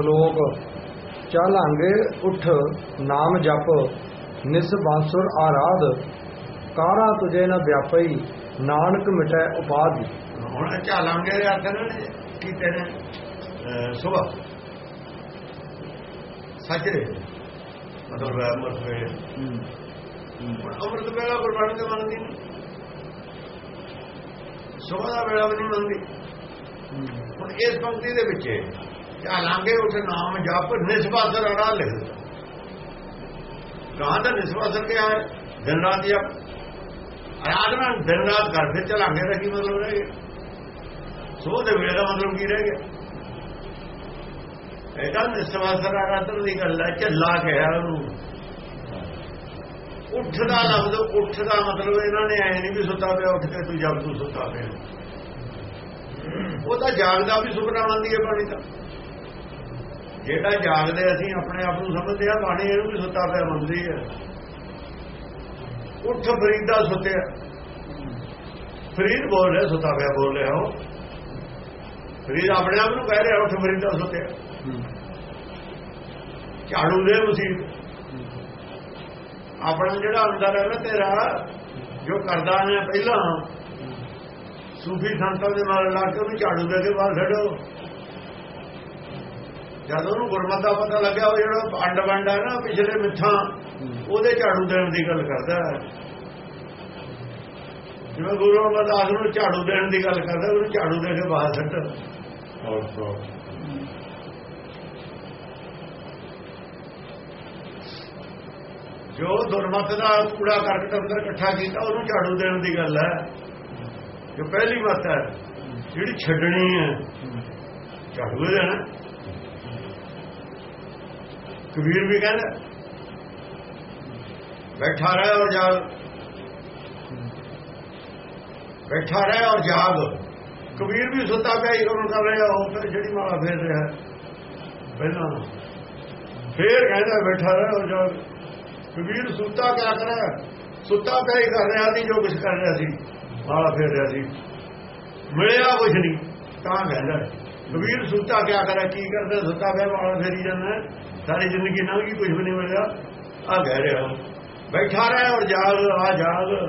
ਸ਼ਲੋਕ ਚਾਲਾਂਗੇ ਉਠ ਨਾਮ ਜਪ ਨਿਸ ਬਾਂਸੁਰ ਆਰਾਧ ਕਾਰਾ ਤੁਝੇ ਨ ਵਿਆਪਈ ਨਾਨਕ ਮਿਟੈ ਉਪਾਧੀ। ਹੁਣ ਝਾਲਾਂਗੇ ਦੇ ਅਰਥ ਨੇ ਕੀਤੇ ਨੇ ਸੁਬਹ ਸੱਜਰੇ ਮਤਲਬ ਅਮਰਤ ਵੇਲੇ ਅੰਮ੍ਰਿਤ ਵੇਲਾ ਗੁਰਬਾਣੀ ਦੇ ਮੰਨਦੀ ਸੁਬਹ ਦਾ ਵੇਲਾ ਵੀ ਨਹੀਂ ਮੰਨਦੀ। ਹੁਣ ਇਸ ਪੰਕਤੀ ਦੇ ਵਿੱਚ ਝਾਲਾਂਗੇ ਉਸ ਨਾਮ ਜਪ ਨਿਸਬਾਸਰ ਅੜਾ ਲਿਖ ਦਿੱਤਾ। ਕਹਾਂ ਦਾ ਨਿਸਬਾਸਰ ਕਿਹਾ ਹੈ ਦਿਨ ਰਾਤ ਜਪ ਆਰਾਧਨਾ ਦਿਨ ਰਾਤ ਕਰਦੇ ਚਲਾਂਗੇ ਦਾ ਕੀ ਮਤਲਬ ਰਹਿ ਗਿਆ? ਸੋ ਦੇ ਵੇਲੇ ਦਾ ਮਤਲਬ ਕੀ ਰਹਿ ਗਿਆ? ਇਹਦਾ ਨਿਸਵਾਸਰ ਆਰਾਧਨਾ ਦੀ ਗੱਲ ਹੈ, ਝੱਲਾ ਕਿਹਾ ਉਹਨੂੰ। ਉੱਠਦਾ ਲਫ਼ਜ਼, ਉੱਠਦਾ ਮਤਲਬ ਇਹਨਾਂ ਨੇ ਐ ਨਹੀਂ ਵੀ ਸੁੱਤਾ ਪਿਆ, ਉੱਠ ਕੇ ਤੂੰ ਜਦ ਤੂੰ ਸੁੱਤਾ ਪਿਆ। ਉਹ ਤਾਂ ਜਾਗਦਾ ਵੀ ਸੁਪਨਾ ਮੰਨਦੀ ਹੈ ਬਾਣੀ ਦਾ ਜਿਹੜਾ ਜਾਗਦੇ ਅਸੀਂ ਆਪਣੇ ਆਪ ਨੂੰ ਸਮਝਦੇ ਆ, ਬਾਣੀ ਇਹਨੂੰ ਵੀ ਸੁੱਤਾ ਪਿਆ ਮੰਨਦੀ ਹੈ ਉੱਠ ਫਰੀਦਾ ਸੁੱਤਿਆ ਫਰੀਦ ਬੋਲ ਰਿਹਾ, ਸੁੱਤਾ ਪਿਆ ਬੋਲ ਰਿਹਾ ਉਹ। ਫਰੀਦ ਆਪਣੇ ਆਪ ਨੂੰ ਕਹਿ ਰਿਹਾ, ਉੱਠ ਫਰੀਦਾ ਸੁੱਤਿਆ ਝਾੜੂ ਦੇ ਮੁਸੀਬ ਆਪਣਾ ਜਿਹੜਾ ਅੰਦਰ ਹੈ ਨਾ ਤੇਰਾ, ਜੋ ਕਰਦਾ ਨੇ ਪਹਿਲਾਂ, ਸੂਫੀ ਸੰਤਾਂ ਦੇ ਨਾਲ ਲਾ ਕੇ ਉਹਨੂੰ ਝਾੜੂ ਦੇ ਕੇ ਬਾਹਰ ਛੱਡੋ ਜਦ ਉਹਨੂੰ ਗੁਰਮਤਿ ਦਾ ਪਤਾ ਲੱਗਿਆ ਉਹ ਜਿਹੜਾ ਅੰਡ ਵੰਡ ਹੈ ਨਾ ਪਿਛਲੇ ਮਿੱਠਾਂ ਉਹਦੇ ਝਾੜੂ ਦੇਣ ਦੀ ਗੱਲ ਕਰਦਾ ਜਿਵੇਂ ਗੁਰੂ ਅਮਰਦਾਸ ਨੂੰ ਝਾੜੂ ਦੇਣ ਦੀ ਗੱਲ ਕਰਦਾ ਉਹਨੂੰ ਝਾੜੂ ਦੇ ਕੇ ਬਾਹਰ ਛੱਡ ਜੋ ਦੁਰਮਤ ਦਾ ਕੂੜਾ ਕਰਕਟ ਅੰਦਰ ਇਕੱਠਾ ਕੀਤਾ ਉਹਨੂੰ ਝਾੜੂ ਦੇਣ ਦੀ ਗੱਲ ਹੈ। ਜੋ ਪਹਿਲੀ ਮਤ ਹੈ ਜਿਹੜੀ ਛੱਡਣੀ ਹੈ ਝਾੜੂ ਦੇਣਾ। ਕਬੀਰ ਵੀ ਕਹਿੰਦਾ, ਬੈਠਾ ਰਹਿ ਔਰ ਜਾਗ। ਬੈਠਾ ਰਹਿ ਔਰ ਜਾਗ। ਕਬੀਰ ਵੀ ਸੁੱਤਾ ਪਿਆ ਹੀ ਕਰਨ ਕਰ ਰਿਹਾ ਉਹ ਫਿਰ ਜਿਹੜੀ ਮਾਲਾ ਫੇਰ ਰਿਹਾ। ਪਹਿਲਾਂ ਫੇਰ ਕਹਿੰਦਾ, ਬੈਠਾ ਰਹਿ ਔਰ ਜਾਗ। ਕਬੀਰ ਸੁੱਤਾ ਕਿਆ ਕਰਿਆ? ਸੁੱਤਾ ਪਿਆ ਹੀ ਕਰ ਰਿਹਾ ਸੀ ਜੋ ਕੁਝ ਕਰ ਰਿਹਾ ਸੀ ਮਾਲਾ ਫੇਰ ਰਿਹਾ ਸੀ। ਮਿਲਿਆ ਕੁਝ ਨਹੀਂ, ਤਾਂ ਕਹਿੰਦਾ, ਕਬੀਰ ਸੁੱਤਾ ਕਿਆ ਕਰਿਆ? ਕੀ ਕਰਦਾ? ਸੁੱਤਾ ਪਿਆ ਮਾਲਾ ਫੇਰੀ ਜਾਂਦਾ। ਸਾਰੀ ਜ਼ਿੰਦਗੀ ਨਾ ਕੀ ਕੁਝ ਵੀ ਨਹੀਂ ਮਿਲਿਆ। ਆ ਕਹਿ ਰਿਹਾ ਬੈਠਾ ਰਹਿ ਔਰ ਜਾਗ, ਆ ਜਾਗ।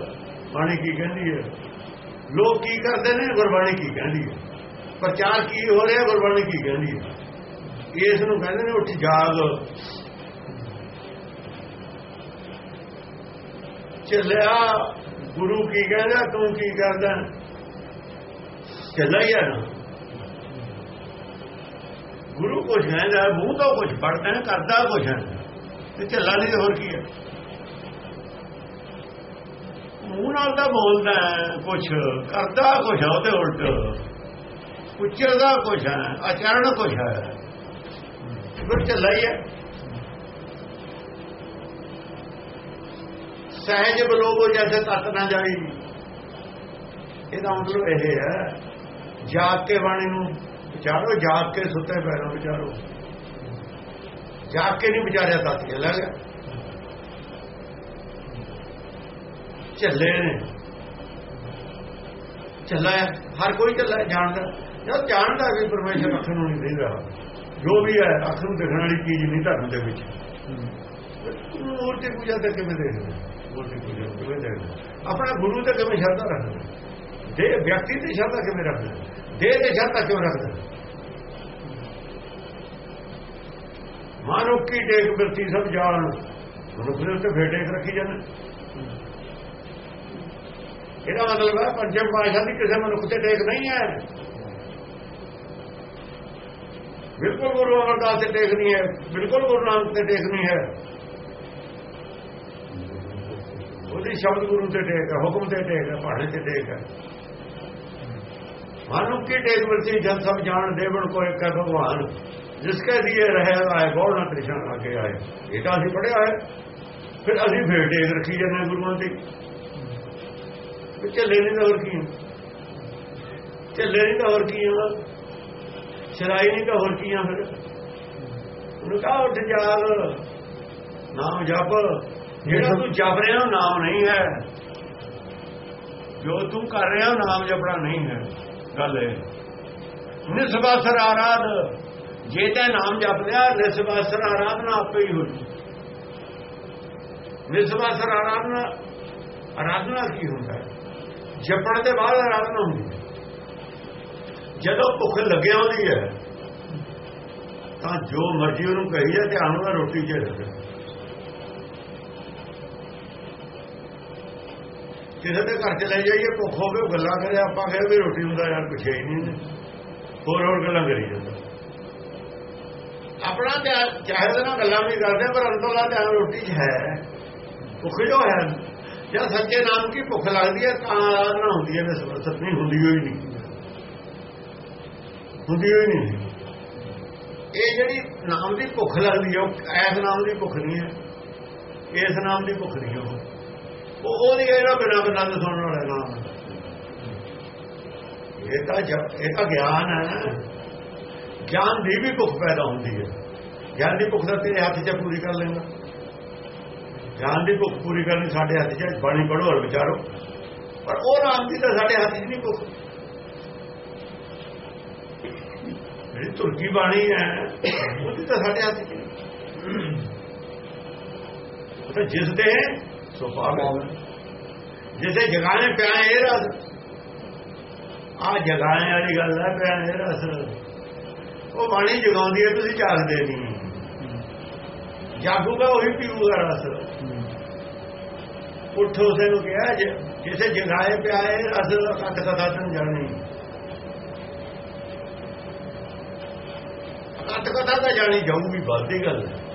ਬਾਣੀ ਕੀ ਕਹਿੰਦੀ ਹੈ? ਲੋਕ ਕੀ ਕਰਦੇ ਨੇ? ਗੁਰਬਾਣੀ ਕੀ ਕਹਿੰਦੀ ਹੈ? ਪ੍ਰਚਾਰ ਕੀ ਹੋ ਰਿਹਾ? ਗੁਰਬਾਣੀ ਕੀ ਕਹਿੰਦੀ ਹੈ? ਇਸ ਨੂੰ ਕਹਿੰਦੇ ਨੇ ਉੱਠ ਜਾਗ। ਚੱਲਿਆ, ਗੁਰੂ ਕੀ ਕਹਿੰਦਾ, ਤੂੰ ਕੀ ਕਰਦਾ? ਚੱਲਿਆ ਹੀ ਆ ਨਾ। ਗੁਰੂ ਕੁਝ ਕਹਿੰਦਾ ਮੂੰਹ ਤੋਂ ਕੁਝ ਪੜਦਾ ਕਰਦਾ ਕੁਝ ਹੈ। ਤੇ ਝੱਲਾ ਨਹੀਂ ਹੋਰ ਕੀ ਹੈ? ਮੂੰਹ ਨਾਲ ਤਾਂ ਬੋਲਦਾ ਕੁਝ ਕਰਦਾ ਕੁਝ ਹੈ ਉਹਦੇ ਉਲਟ। ਉਚਰਦਾ ਕੁਝ ਹੈ, ਆਚਰਣ ਕੁਝ ਹੈ। ਫਿਰ ਝੱਲਾ ਹੀ ਹੈ। ਸਹਿਜ ਬਲੋਗੋ ਜੈਸੇ ਤਤ ਨਾ ਜਾਈ ਇਹਦਾ ਮਤਲਬ ਇਹ ਹੈ ਜਾਗ ਕੇ ਬਾਣੀ ਨੂੰ ਵਿਚਾਰੋ, ਜਾਗ ਕੇ ਸੁੱਤੇ ਪੈਰੋਂ ਵਿਚਾਰੋ। ਜਾਗ ਕੇ ਨਹੀਂ ਵਿਚਾਰਿਆ ਤਤ ਲੱਗ ਗਿਆ ਚੱਲੇ ਨੇ। ਚੱਲਾ ਹਰ ਕੋਈ ਚੱਲਾ ਜਾਣਦਾ। ਜਦ ਜਾਣਦਾ ਵੀ ਪਰਮੇਸ਼ਰ ਅੱਖ ਨੂੰ ਨਹੀਂ ਦੇ ਜੋ ਵੀ ਹੈ, ਅੱਖ ਨੂੰ ਦੇਖਣ ਵਾਲੀ ਚੀਜ਼ ਨਹੀਂ ਧਰਮ ਦੇ ਵਿੱਚ। ਮੂਰਤੀ ਪੂਜਾ ਤੇ ਕਿਵੇਂ ਦੇਖਦੇ ਮੂਰਤੀ ਪੂਜਾ ਕਿਵੇਂ ਦੇਖਦੇ ਆਪਣਾ ਗੁਰੂ ਤੇ ਕਿਵੇਂ ਸ਼ਰਧਾ ਰੱਖਦੇ? ਦੇ ਵਿਅਕਤੀ ਤੇ ਸ਼ਰਧਾ ਕਿਵੇਂ ਰੱਖਦੇ? ਦੇ ਤੇ ਸ਼ਰਧਾ ਕਿਉਂ ਰੱਖਦਾ? ਮਾਨੁੱਖੀ ਟੇਕ ਬਿਰਤੀ ਸਭ ਜਾਣ ਮਨੁੱਖ ਦੇ ਉੱਤੇ ਫੇਰ ਟੇਕ ਰੱਖੀ ਜਾਂਦੇ। ਇਹਦਾ ਮਤਲਬ ਹੈ ਪੰਜਮ ਪਾਸ਼ਾ ਦੀ ਕਿਸੇ ਮਨੁੱਖ ਤੇ ਟੇਕ ਨਹੀਂ ਹੈ। ਬਿਲਕੁਲ ਗੁਰੂ ਅਮਰਦਾਸ ਤੇ ਟੇਕ ਨਹੀਂ ਹੈ। ਬਿਲਕੁਲ ਗੁਰੂ ਨਾਨਕ ਤੇ ਟੇਕ ਨਹੀਂ ਹੈ। ਉਹਦੀ ਸ਼ਬਦ ਗੁਰੂ ਤੇ ਟੇਕ ਹੈ, ਹੁਕਮ ਤੇ ਟੇਕ ਹੈ ਪਹਾੜੇ ਤੇ ਟੇਕ ਹੈ। ਮਾਨੁਖ ਕੀ ਟੇਕ ਵਰਤੀ ਜਨ ਸਭ ਜਾਣ ਦੇਵਨ ਕੋ ਇੱਕ ਹੈ ਭਗਵਾਨ? ਜਿਸਕੇ ਦਿਏ ਰਹੇ ਆਏ ਗੌਰ ਨਾ ਕ੍ਰਿਸ਼ਨ ਆਗੇ ਆਏ? ਇਹ ਤਾਂ ਅਸੀਂ ਪੜਿਆ ਹੈ। ਫਿਰ ਅਸੀਂ ਫੇਰ ਟੇਕ ਰੱਖੀ ਜਾਂਦੇ ਗੁਰੂਆਂ ਦੀ ਝੱਲੇ ਨਹੀਂ ਤਾਂ ਹੋਰ ਕੀ ਝੱਲੇ ਨਹੀਂ ਤਾਂ ਹੋਰ ਕੀ ਆ? ਸ਼ਰਾਈ ਨਹੀਂ ਤਾਂ ਹੋਰ ਕੀ ਆ ਫਿਰ? ਉਹਨੂੰ ਕਹਾ, ਉੱਠ ਜਾਗ ਨਾਮ ਜਪ। ਜਿਹੜਾ ਤੂੰ ਜਪ ਰਿਹਾ ਨਾਮ ਨਹੀਂ ਹੈ। ਜੋ ਤੂੰ ਕਰ ਰਿਹਾ ਨਾਮ ਜਪਣਾ ਨਹੀਂ ਹੈ। ਗੱਲ ਇਹ ਨਿਸਬਾਸਰ ਆਰਾਧ, ਜੇ ਤਾਂ ਨਾਮ ਜਪ ਲਿਆ ਨਿਸਵਾਸਰ ਆਰਾਧਨਾ ਆਪੇ ਹੀ ਹੋਈ। ਨਿਸਵਾਸਰ ਆਰਾਧਨਾ ਆਰਾਧਨਾ ਕੀ ਹੁੰਦਾ ਹੈ? ਜਪਣ ਦੇ ਬਾਅਦ ਆਰਾਧਨਾ ਹੁੰਦੀ ਹੈ। ਜਦੋਂ ਭੁੱਖ ਲੱਗਿਆ ਹੁੰਦੀ ਹੈ, ਤਾਂ ਜੋ ਮਰਜ਼ੀ ਉਹਨੂੰ ਕਹੀ ਜਾ ਧਿਆਨ ਉਹਦਾ ਰੋਟੀ 'ਚ ਰੱਖੇ ਕਿਸੇ ਦੇ ਘਰ ਚ ਲੈ ਜਾਈਏ, ਭੁੱਖ ਹੋਵੇ, ਉਹ ਗੱਲਾਂ ਕਰੇ, ਆਪਾਂ ਕਹੇ ਵੀ ਰੋਟੀ ਹੁੰਦਾ ਯਾਰ ਪੁੱਛਿਆ ਹੀ ਨਹੀਂ ਹੋਰ ਹੋਰ ਗੱਲਾਂ ਕਰੀ ਜਾਂਦਾ। ਆਪਣਾ ਧਿਆਨ ਚਾਹੇ ਤਾਂ ਗੱਲਾਂ ਵੀ ਕਰਦੇ, ਪਰ ਅੰਦਰਲਾ ਧਿਆਨ ਰੋਟੀ 'ਚ ਹੈ। ਭੁੱਖ ਜੋ ਹੈ। ਜਾਂ ਸੱਚੇ ਨਾਮ ਕੀ ਭੁੱਖ ਲੱਗਦੀ ਹੈ, ਤਾਂ ਆਰਾਧਨਾ ਹੁੰਦੀ ਹੈ, ਨਿਸਬਤ ਨਹੀਂ ਹੁੰਦੀ ਹੋਈ ਨਹੀਂ। ਹੁੰਦੀ ਹੋਈ ਨਹੀਂ। ਇਹ ਜਿਹੜੀ ਨਾਮ ਦੀ ਭੁੱਖ ਲੱਗਦੀ ਹੈ, ਉਹ ਐਸ ਨਾਮ ਦੀ ਭੁੱਖ ਨਹੀਂ ਹੈ। ਇਸ ਨਾਮ ਦੀ ਭੁੱਖ ਨਹੀਂ ਉਹ ਉਹ ਉਹਦੀ ਇਹਦਾ ਬਿਨਾ ਬਿਨਾ ਸੁਣਨ ਵਾਲਾ ਨਾਮ ਇਹ ਤਾਂ ਇਹ ਤਾਂ ਗਿਆਨ ਹੈ ਗਿਆਨ ਦੀ ਵੀ ਭੁੱਖ ਪੈਦਾ ਹੁੰਦੀ ਹੈ। ਗਿਆਨ ਦੀ ਭੁੱਖ ਤਾਂ ਤੇਰੇ ਹੱਥ 'ਚ ਪੂਰੀ ਕਰ ਲੈਣਾ ਗਿਆਨ ਦੀ ਭੁੱਖ ਪੂਰੀ ਕਰਨੀ ਸਾਡੇ ਹੱਥ 'ਚ ਬਾਣੀ ਪੜੋ ਔਰ ਵਿਚਾਰੋ। ਪਰ ਉਹ ਨਾਮ ਦੀ ਤਾਂ ਸਾਡੇ ਹੱਥ 'ਚ ਨਹੀਂ ਭੁੱਖ। ਜਿਹੜੀ ਤੁਰਕੀ ਬਾਣੀ ਹੈ, ਉਹਦੀ ਤਾਂ ਸਾਡੇ ਹੱਥ 'ਚ ਨਹੀਂ ਤਾਂ ਜਿਸ ਦੇ ਸੋ ਪਾਵੇ ਜਿਸੇ ਜਗਾਣੇ ਪਿਆ ਇਹ ਰਸ ਆ ਜਗਾਣੇ ਵਾਲੀ ਗੱਲ ਹੈ, ਪਿਆ ਇਹ ਰਸ। ਉਹ ਬਾਣੀ ਜਗਾਉਂਦੀ ਹੈ, ਤੁਸੀਂ ਜਾਗਦੇ ਨਹੀਂ। ਜਾਗੂਗਾ, ਉਹੀ ਪੀਊਗਾ ਰਸ। ਉੱਠੋ ਉਸੇ ਨੂੰ ਕਿਹਾ ਜਿਸੇ ਜਗਾਏ ਪਿਆ ਇਹ ਰਸ ਕੱਟ ਕਥਾ ਤਨ ਜਾਣੀ ਕੱਟ ਕਥਾ ਤਾਂ ਜਾਣੀ ਜਾਊਗੀ ਬਾਦੀ ਗੱਲ ਹੈ।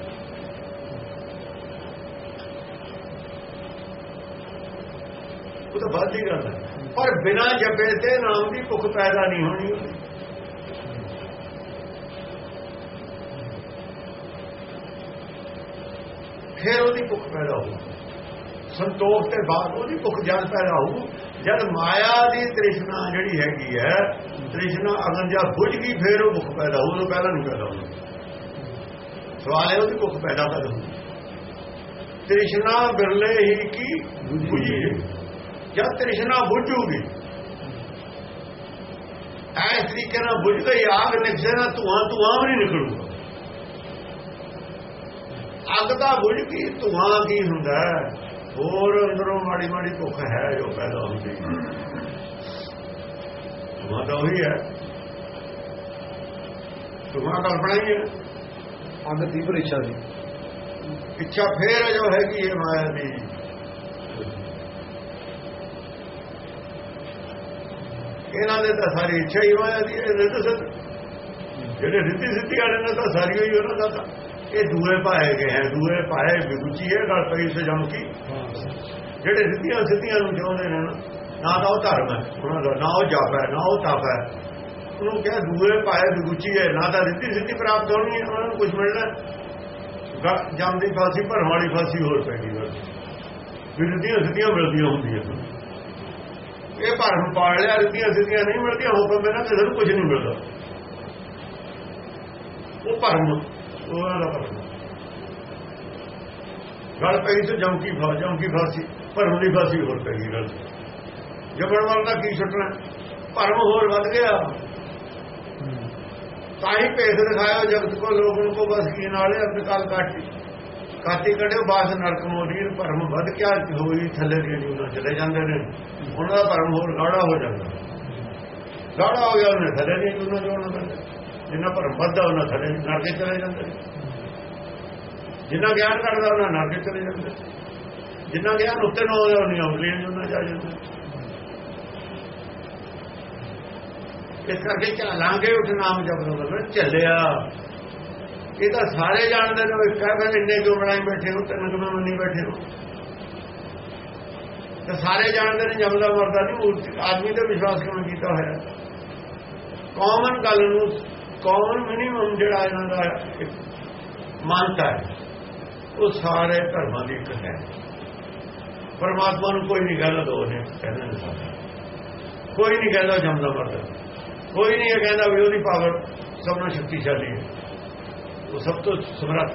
ਉਹ ਤਾਂ ਬਾਦੀ ਗੱਲ ਹੈ। ਪਰ ਬਿਨਾ ਜਪੇ ਤੇ ਨਾਮ ਦੀ ਭੁੱਖ ਪੈਦਾ ਨਹੀਂ ਹੋਣੀ। ਫਿਰ ਉਹਦੀ ਭੁੱਖ ਪੈਦਾ ਹੋਊ। ਸੰਤੋਖ ਤੇ ਬਾਅਦ ਉਹਦੀ ਭੁੱਖ ਜਦ ਪੈਦਾ ਹੋਊ, ਜਦ ਮਾਇਆ ਦੀ ਤ੍ਰਿਸ਼ਨਾ ਜਿਹੜੀ ਹੈਗੀ ਹੈ, ਤ੍ਰਿਸ਼ਨਾ ਅਗਨ ਜਦ ਬੁਝ ਗਈ, ਫਿਰ ਉਹ ਭੁੱਖ ਪੈਦਾ ਹੋਊ ਉਹ ਪਹਿਲਾਂ ਨਹੀਂ ਪੈਦਾ ਹੋਣੀ। ਸਵਾਲ ਹੈ ਉਹਦੀ ਭੁੱਖ ਪੈਦਾ ਕਦ ਤ੍ਰਿਸ਼ਨਾ ਬਿਰਲੇ ਹੀ ਕੀ? ਬੁਝੀ ਜਦ ਤ੍ਰਿਸ਼ਨਾ ਬੁਝੂਗੀ ਐਸ ਤਰੀਕੇ ਨਾਲ ਬੁਝ ਗਈ ਆਗ ਨਿਕਸੇ ਨਾ ਧੂਆਂ ਧੂਆਂ ਵੀ ਨਹੀਂ ਨਿਕਲੂਗਾ। ਅੱਗ ਦਾ ਬੁਝ ਗਈ ਧੂਆਂ ਕੀ ਹੁੰਦਾ ਹੋਰ ਅੰਦਰੋਂ ਮਾੜੀ ਮਾੜੀ ਭੁੱਖ ਹੈ ਜੋ ਪੈਦਾ ਹੁੰਦੀ ਧੂਆਂ ਤਾਂ ਉਹੀ ਹੈ। ਧੂਆਂ ਕਲਪਨਾ ਹੀ ਹੈ। ਅੱਗ ਤੀਵਰ ਇੱਛਾ ਦੀ। ਇੱਛਾ ਫੇਰ ਜੋ ਹੈਗੀ ਇਹ ਮਾਇਆ ਦੀ। ਇਹਨਾਂ ਦੇ ਤਾਂ ਸਾਰੀ ਇੱਛਾ ਹੀ ਮਾਇਆ ਦੀ ਹੈ ਰਿੱਧ ਜਿਹੜੇ ਰਿੱਧੀ ਸਿੱਧੀ ਵਾਲੇ ਨੇ ਤਾਂ ਸਾਰੀ ਹੋਈ ਉਹਨਾਂ ਦਾ ਤਾਂ। ਇਹ ਦੂਏ ਪਾਏ ਗਏ ਹੈ, ਦੂਏ ਪਾਏ ਵਿਗੁਚੀ ਹੈ ਗੱਲ ਪਈ ਸੇ ਜਮਕੀ। ਜਿਹੜੇ ਰਿੱਧੀਆਂ ਸਿੱਧੀਆਂ ਨੂੰ ਚਾਹੁੰਦੇ ਨੇ ਨਾ ਤਾਂ ਉਹ ਧਰਮ ਹੈ, ਉਹਨਾਂ ਦਾ, ਨਾ ਉਹ ਜਪ ਹੈ, ਨਾ ਉਹ ਤਪ ਹੈ। ਉਹਨੂੰ ਕਿਹਾ ਦੂਏ ਪਾਏ ਵਿਗੁਚੀ ਹੈ, ਨਾ ਤਾਂ ਰਿੱਧੀ ਸਿੱਧੀ ਪ੍ਰਾਪਤ ਹੋਣੀ ਹੈ, ਉਹਨਾਂ ਨੂੰ ਕੁਝ ਮਿਲਣਾ ਜੰਮਦੀ ਫਾਸੀ, ਭਰਮ ਵਾਲੀ ਫਾਸੀ ਹੋਰ ਪੈਗੀ ਬਸ ਰਿੱਧੀਆਂ ਸਿੱਧੀਆਂ ਮਿਲਦੀਆਂ ਹੁੰਦੀਆਂ ਇਹ ਭਰਮ ਪਾੜ ਲਿਆ ਰਿੱਧੀਆਂ ਸਿੱਧੀਆਂ ਨਹੀਂ ਮਿਲਦੀਆਂ ਹੁਕਮ ਬਿਨਾਂ ਕਿਸੇ ਨੂੰ ਕੁਝ ਨਹੀਂ ਮਿਲਦਾ। ਉਹ ਭਰਮ ਉਹਨਾਂ ਦਾ ਭਰਮ ਗੱਲ ਪਈ ਤੇ ਜੌਂਕੀ ਫਾ ਜੌਂਕੀ ਫਾਸੀ ਭਰਮ ਦੀ ਫਾਸੀ ਹੋਰ ਪੈ ਗਈ ਗੱਲ। ਜਬਰ ਵਾਲ ਦਾ ਕੀ ਛੱਟਣਾ ਭਰਮ ਹੋਰ ਵੱਧ ਗਿਆ। ਤਾਂ ਹੀ ਭੇਦ ਦਿਖਾਇਆ ਜਗਤ ਕੋ ਲੋਗਨ ਕੋ ਬਸ ਕੀ ਨਾਲੇ ਅੰਤਕਾਲ ਕਾਟੀ ਕਾਤੀ ਕੜਿਓ ਬਾਸ ਨਰਕ ਮੋਦੀਰ ਭਰਮ ਵੱਧ ਕਿਆ ਹੋਈ, ਥੱਲੇ ਦੀ ਜੂਨਾ ਚਲੇ ਜਾਂਦੇ ਨੇ। ਉਹਨਾਂ ਦਾ ਭਰਮ ਹੋਰ ਗਾੜਾ ਹੋ ਜਾਂਦਾ। ਗਾੜਾ ਹੋ ਗਿਆ, ਉਹਨੇ ਥੱਲੇ ਦੀ ਜੂਨਾ ਜੋੜਨਾ ਪੈਂਦਾ। ਜਿੰਨਾ ਭਰਮ ਵੱਧਦਾ, ਉਹਨਾਂ ਥੱਲੇ ਨਰਕੇ ਚਲੇ ਜਾਂਦੇ। ਜਿੰਨਾ ਗਿਆਨ ਕਰਦਾ, ਉਹਨਾਂ ਨਰਕੇ ਚਲੇ ਜਾਂਦੇ। ਜਿੰਨਾ ਗਿਆਨ ਉੱਤੇ ਨਾ ਹੋਇਆ ਉਹਨੇ ਅਮਲੀਆਂ ਜੂਨਾ ਜਾ ਜਾਂਦੇ। ਇਸ ਕਰਕੇ ਚੱਲਾਂਗੇ ਉਸ ਨਾਮ ਜਪਦਾ ਮਤਲਬ ਚੱਲਿਆ ਇਹ ਤਾਂ ਸਾਰੇ ਜਾਣਦੇ ਨੇ ਇੱਕ ਹੈ ਫਿਰ ਇੰਨੇ ਕਿਉਂ ਬਣਾਈ ਬੈਠੇ ਹੋ, ਤਿੰਨ ਕਿਉਂ ਮੰਨੀ ਬੈਠੇ ਹੋ? ਤਾਂ ਸਾਰੇ ਜਾਣਦੇ ਨੇ ਜਮਦਾ ਮਰਦਾ ਨਹੀਂ, ਮੂਰਤੀ, ਆਦਮੀ ਤੇ ਵਿਸ਼ਵਾਸ ਕਿਉਂ ਕੀਤਾ ਹੋਇਆ? ਕਾਮਨ ਗੱਲ ਨੂੰ ਕਾਮਨ ਮਿਨੀਮਮ ਜਿਹੜਾ ਇਹਨਾਂ ਦਾ ਮੰਨਤਾ ਹੈ, ਉਹ ਸਾਰੇ ਧਰਮਾਂ ਦੀ ਇੱਕ ਹੈ। ਪਰਮਾਤਮਾ ਨੂੰ ਕੋਈ ਨਹੀਂ ਕਹਿੰਦਾ ਦੋ ਨੇ, ਕਹਿੰਦੇ ਨੇ ਸਾਰੇ ਕੋਈ ਨਹੀਂ ਕਹਿੰਦਾ ਜਮਦਾ ਮਰਦਾ। ਕੋਈ ਨਹੀਂ ਇਹ ਕਹਿੰਦਾ ਵੀ ਉਹਦੀ ਪਾਵਰ ਸਭ ਤੋਂ ਸ਼ਕਤੀਸ਼ਾਲੀ ਹੈ। ਉਹ ਸਭ ਤੋਂ ਸਮਰੱਥ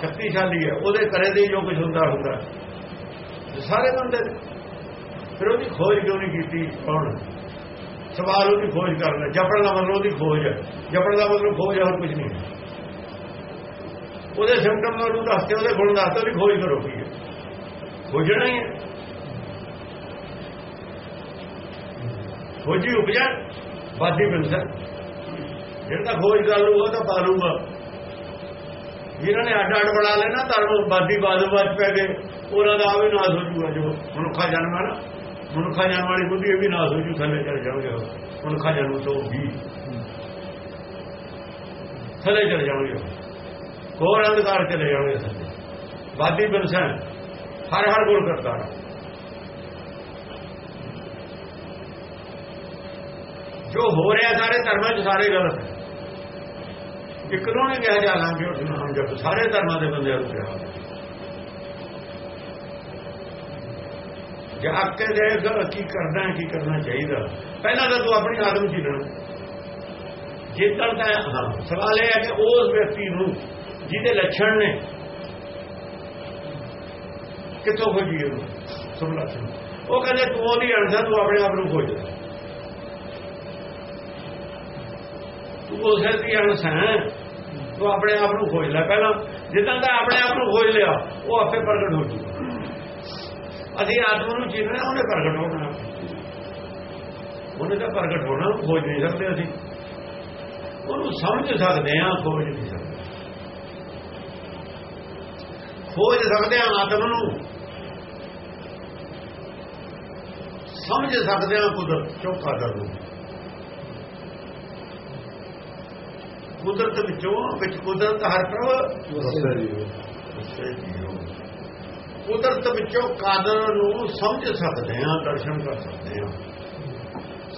ਸ਼ਕਤੀਸ਼ਾਲੀ ਹੈ। ਉਹਦੇ ਕਰੇ ਦੇ ਜੋ ਕੁਝ ਹੁੰਦਾ ਹੁੰਦਾ। ਸਾਰੇ ਬੰਦੇ ਫਿਰ ਉਹਦੀ ਖੋਜ ਕਿਉਂ ਨਹੀਂ ਕੀਤੀ ਕੌਣ? ਸਵਾਲ ਉਹਦੀ ਖੋਜ ਕਰਨਾ, ਜਪਣ ਦਾ ਮਤਲਬ ਉਹਦੀ ਖੋਜ ਹੈ। ਜਪਣ ਦਾ ਮਤਲਬ ਖੋਜ ਹੋਰ ਕੁਝ ਨਹੀਂ। ਹੈ। ਉਹਦੇ ਸਿੰਪਟਮ ਨੂੰ ਦੱਸਦੇ ਉਹਦੇ ਗੁਣ ਦੱਸਦੇ ਉਹਦੀ ਖੋਜ ਕਰੋ ਕੀ ਹੈ। ਖੋਜਣਾ ਹੀ ਹੈ। ਖੋਜੀ ਉਪਜਾ ਬਾਦੀ ਬਿੰਸਾ ਜਿਹੜਾ ਖੋਜ ਕਰ ਲੂਗਾ ਤਾਂ ਪਾ ਲੂਗਾ ਜਿਨ੍ਹਾਂ ਨੇ ਅੱਡ ਅੱਡ ਬਣਾ ਲੈਣਾ ਧਰਮ ਬਾਦੀ ਬਾਦੂ ਬਾਦ ਪੈ ਗਏ, ਉਹਨਾਂ ਦਾ ਵੀ ਨਾਸ ਹੋ ਜੂਗਾ ਜੋ ਮਨੁੱਖਾ ਜਨਮ ਹੈ ਨਾ। ਮਨੁੱਖਾ ਜਨਮ ਵਾਲੀ ਬੁੱਧੀ ਇਹ ਵੀ ਨਾਸ ਹੋ ਜੂ, ਥੱਲੇ ਚੜ ਜਾਣਗੇ ਉਹ। ਮਨੁੱਖਾ ਜਨਮ ਤੋਂ ਵੀ। ਥੱਲੇ ਚੜ ਜਾਣਗੇ ਹੋਰ। ਅੰਧਕਾਰ ਚਲੇ ਜਾਓਗੇ ਥੱਲੇ। ਬਾਦੀ ਬਿੰਸਾ ਹਰ ਹਰ ਗੁਣ ਕਰਦਾ ਜੋ ਹੋ ਰਿਹਾ ਸਾਰੇ ਧਰਮਾਂ 'ਚ ਸਾਰੇ ਗਲਤ ਹੈ। ਇੱਕ ਨੂੰ ਨੇ ਕਿਹਾ ਜਾਲਾਂਗੇ ਉਸ ਨਾਮ ਜਪ ਸਾਰੇ ਧਰਮਾਂ ਦੇ ਬੰਦਿਆਂ ਨੂੰ ਕਿਹਾ ਜਾ ਕੇ ਦੇਖ ਕੀ ਕਰਨਾ ਕੀ ਕਰਨਾ ਚਾਹੀਦਾ? ਪਹਿਲਾਂ ਤਾਂ ਤੂੰ ਆਪਣੀ ਆਦਮ ਚਿਣਨਾ ਜਿੱਦਣ ਤਾਂ ਹਾਂ ਸਵਾਲ ਇਹ ਹੈ ਕਿ ਉਸ ਵਿਅਕਤੀ ਨੂੰ ਜਿਹਦੇ ਲੱਛਣ ਨੇ, ਕਿੱਥੋਂ ਖੋਜੀਏ ਉਹ ਸਭ ਲੱਛਣ ਉਹ ਕਹਿੰਦੇ ਤੂੰ ਉਹਦੀ ਅਣਸਾ ਤੂੰ ਆਪਣੇ ਆਪ ਨੂੰ ਖੋਜ। ਤੂੰ ਉਸੇ ਦੀ ਅਣਸ ਹੈ। ਤੂੰ ਆਪਣੇ ਆਪ ਨੂੰ ਖੋਜ ਲੈ ਪਹਿਲਾਂ ਜਿੱਦਾਂ ਦਾ ਆਪਣੇ ਆਪ ਨੂੰ ਖੋਜ ਲਿਆ, ਉਹ ਆਪੇ ਪ੍ਰਗਟ ਹੋ ਜੂ ਅਸੀਂ ਆਤਮ ਨੂੰ ਚੀਨਣਾ ਉਹਨੇ ਪ੍ਰਗਟ ਹੋਣਾ। ਉਹਨੇ ਤਾਂ ਪ੍ਰਗਟ ਹੋਣਾ ਉਹ ਖੋਜ ਨਹੀਂ ਸਕਦੇ ਅਸੀਂ। ਉਹਨੂੰ ਸਮਝ ਸਕਦੇ ਹਾਂ, ਖੋਜ ਨਹੀਂ ਸਕਦੇ। ਖੋਜ ਸਕਦੇ ਹਾਂ ਆਤਮ ਨੂੰ। ਸਮਝ ਸਕਦੇ ਹਾਂ ਕੁਦਰਤ ਚੌਕਾ ਦਰ ਨੂੰ ਕੁਦਰਤ ਵਿੱਚੋਂ ਵਿੱਚ ਕੁਦਰਤ ਹਰ ਪ੍ਰਭ ਕੁਦਰਤ ਵਿੱਚੋਂ ਕਾਦਰ ਨੂੰ ਸਮਝ ਸਕਦੇ ਹਾਂ ਦਰਸ਼ਨ ਕਰ ਸਕਦੇ ਹਾਂ।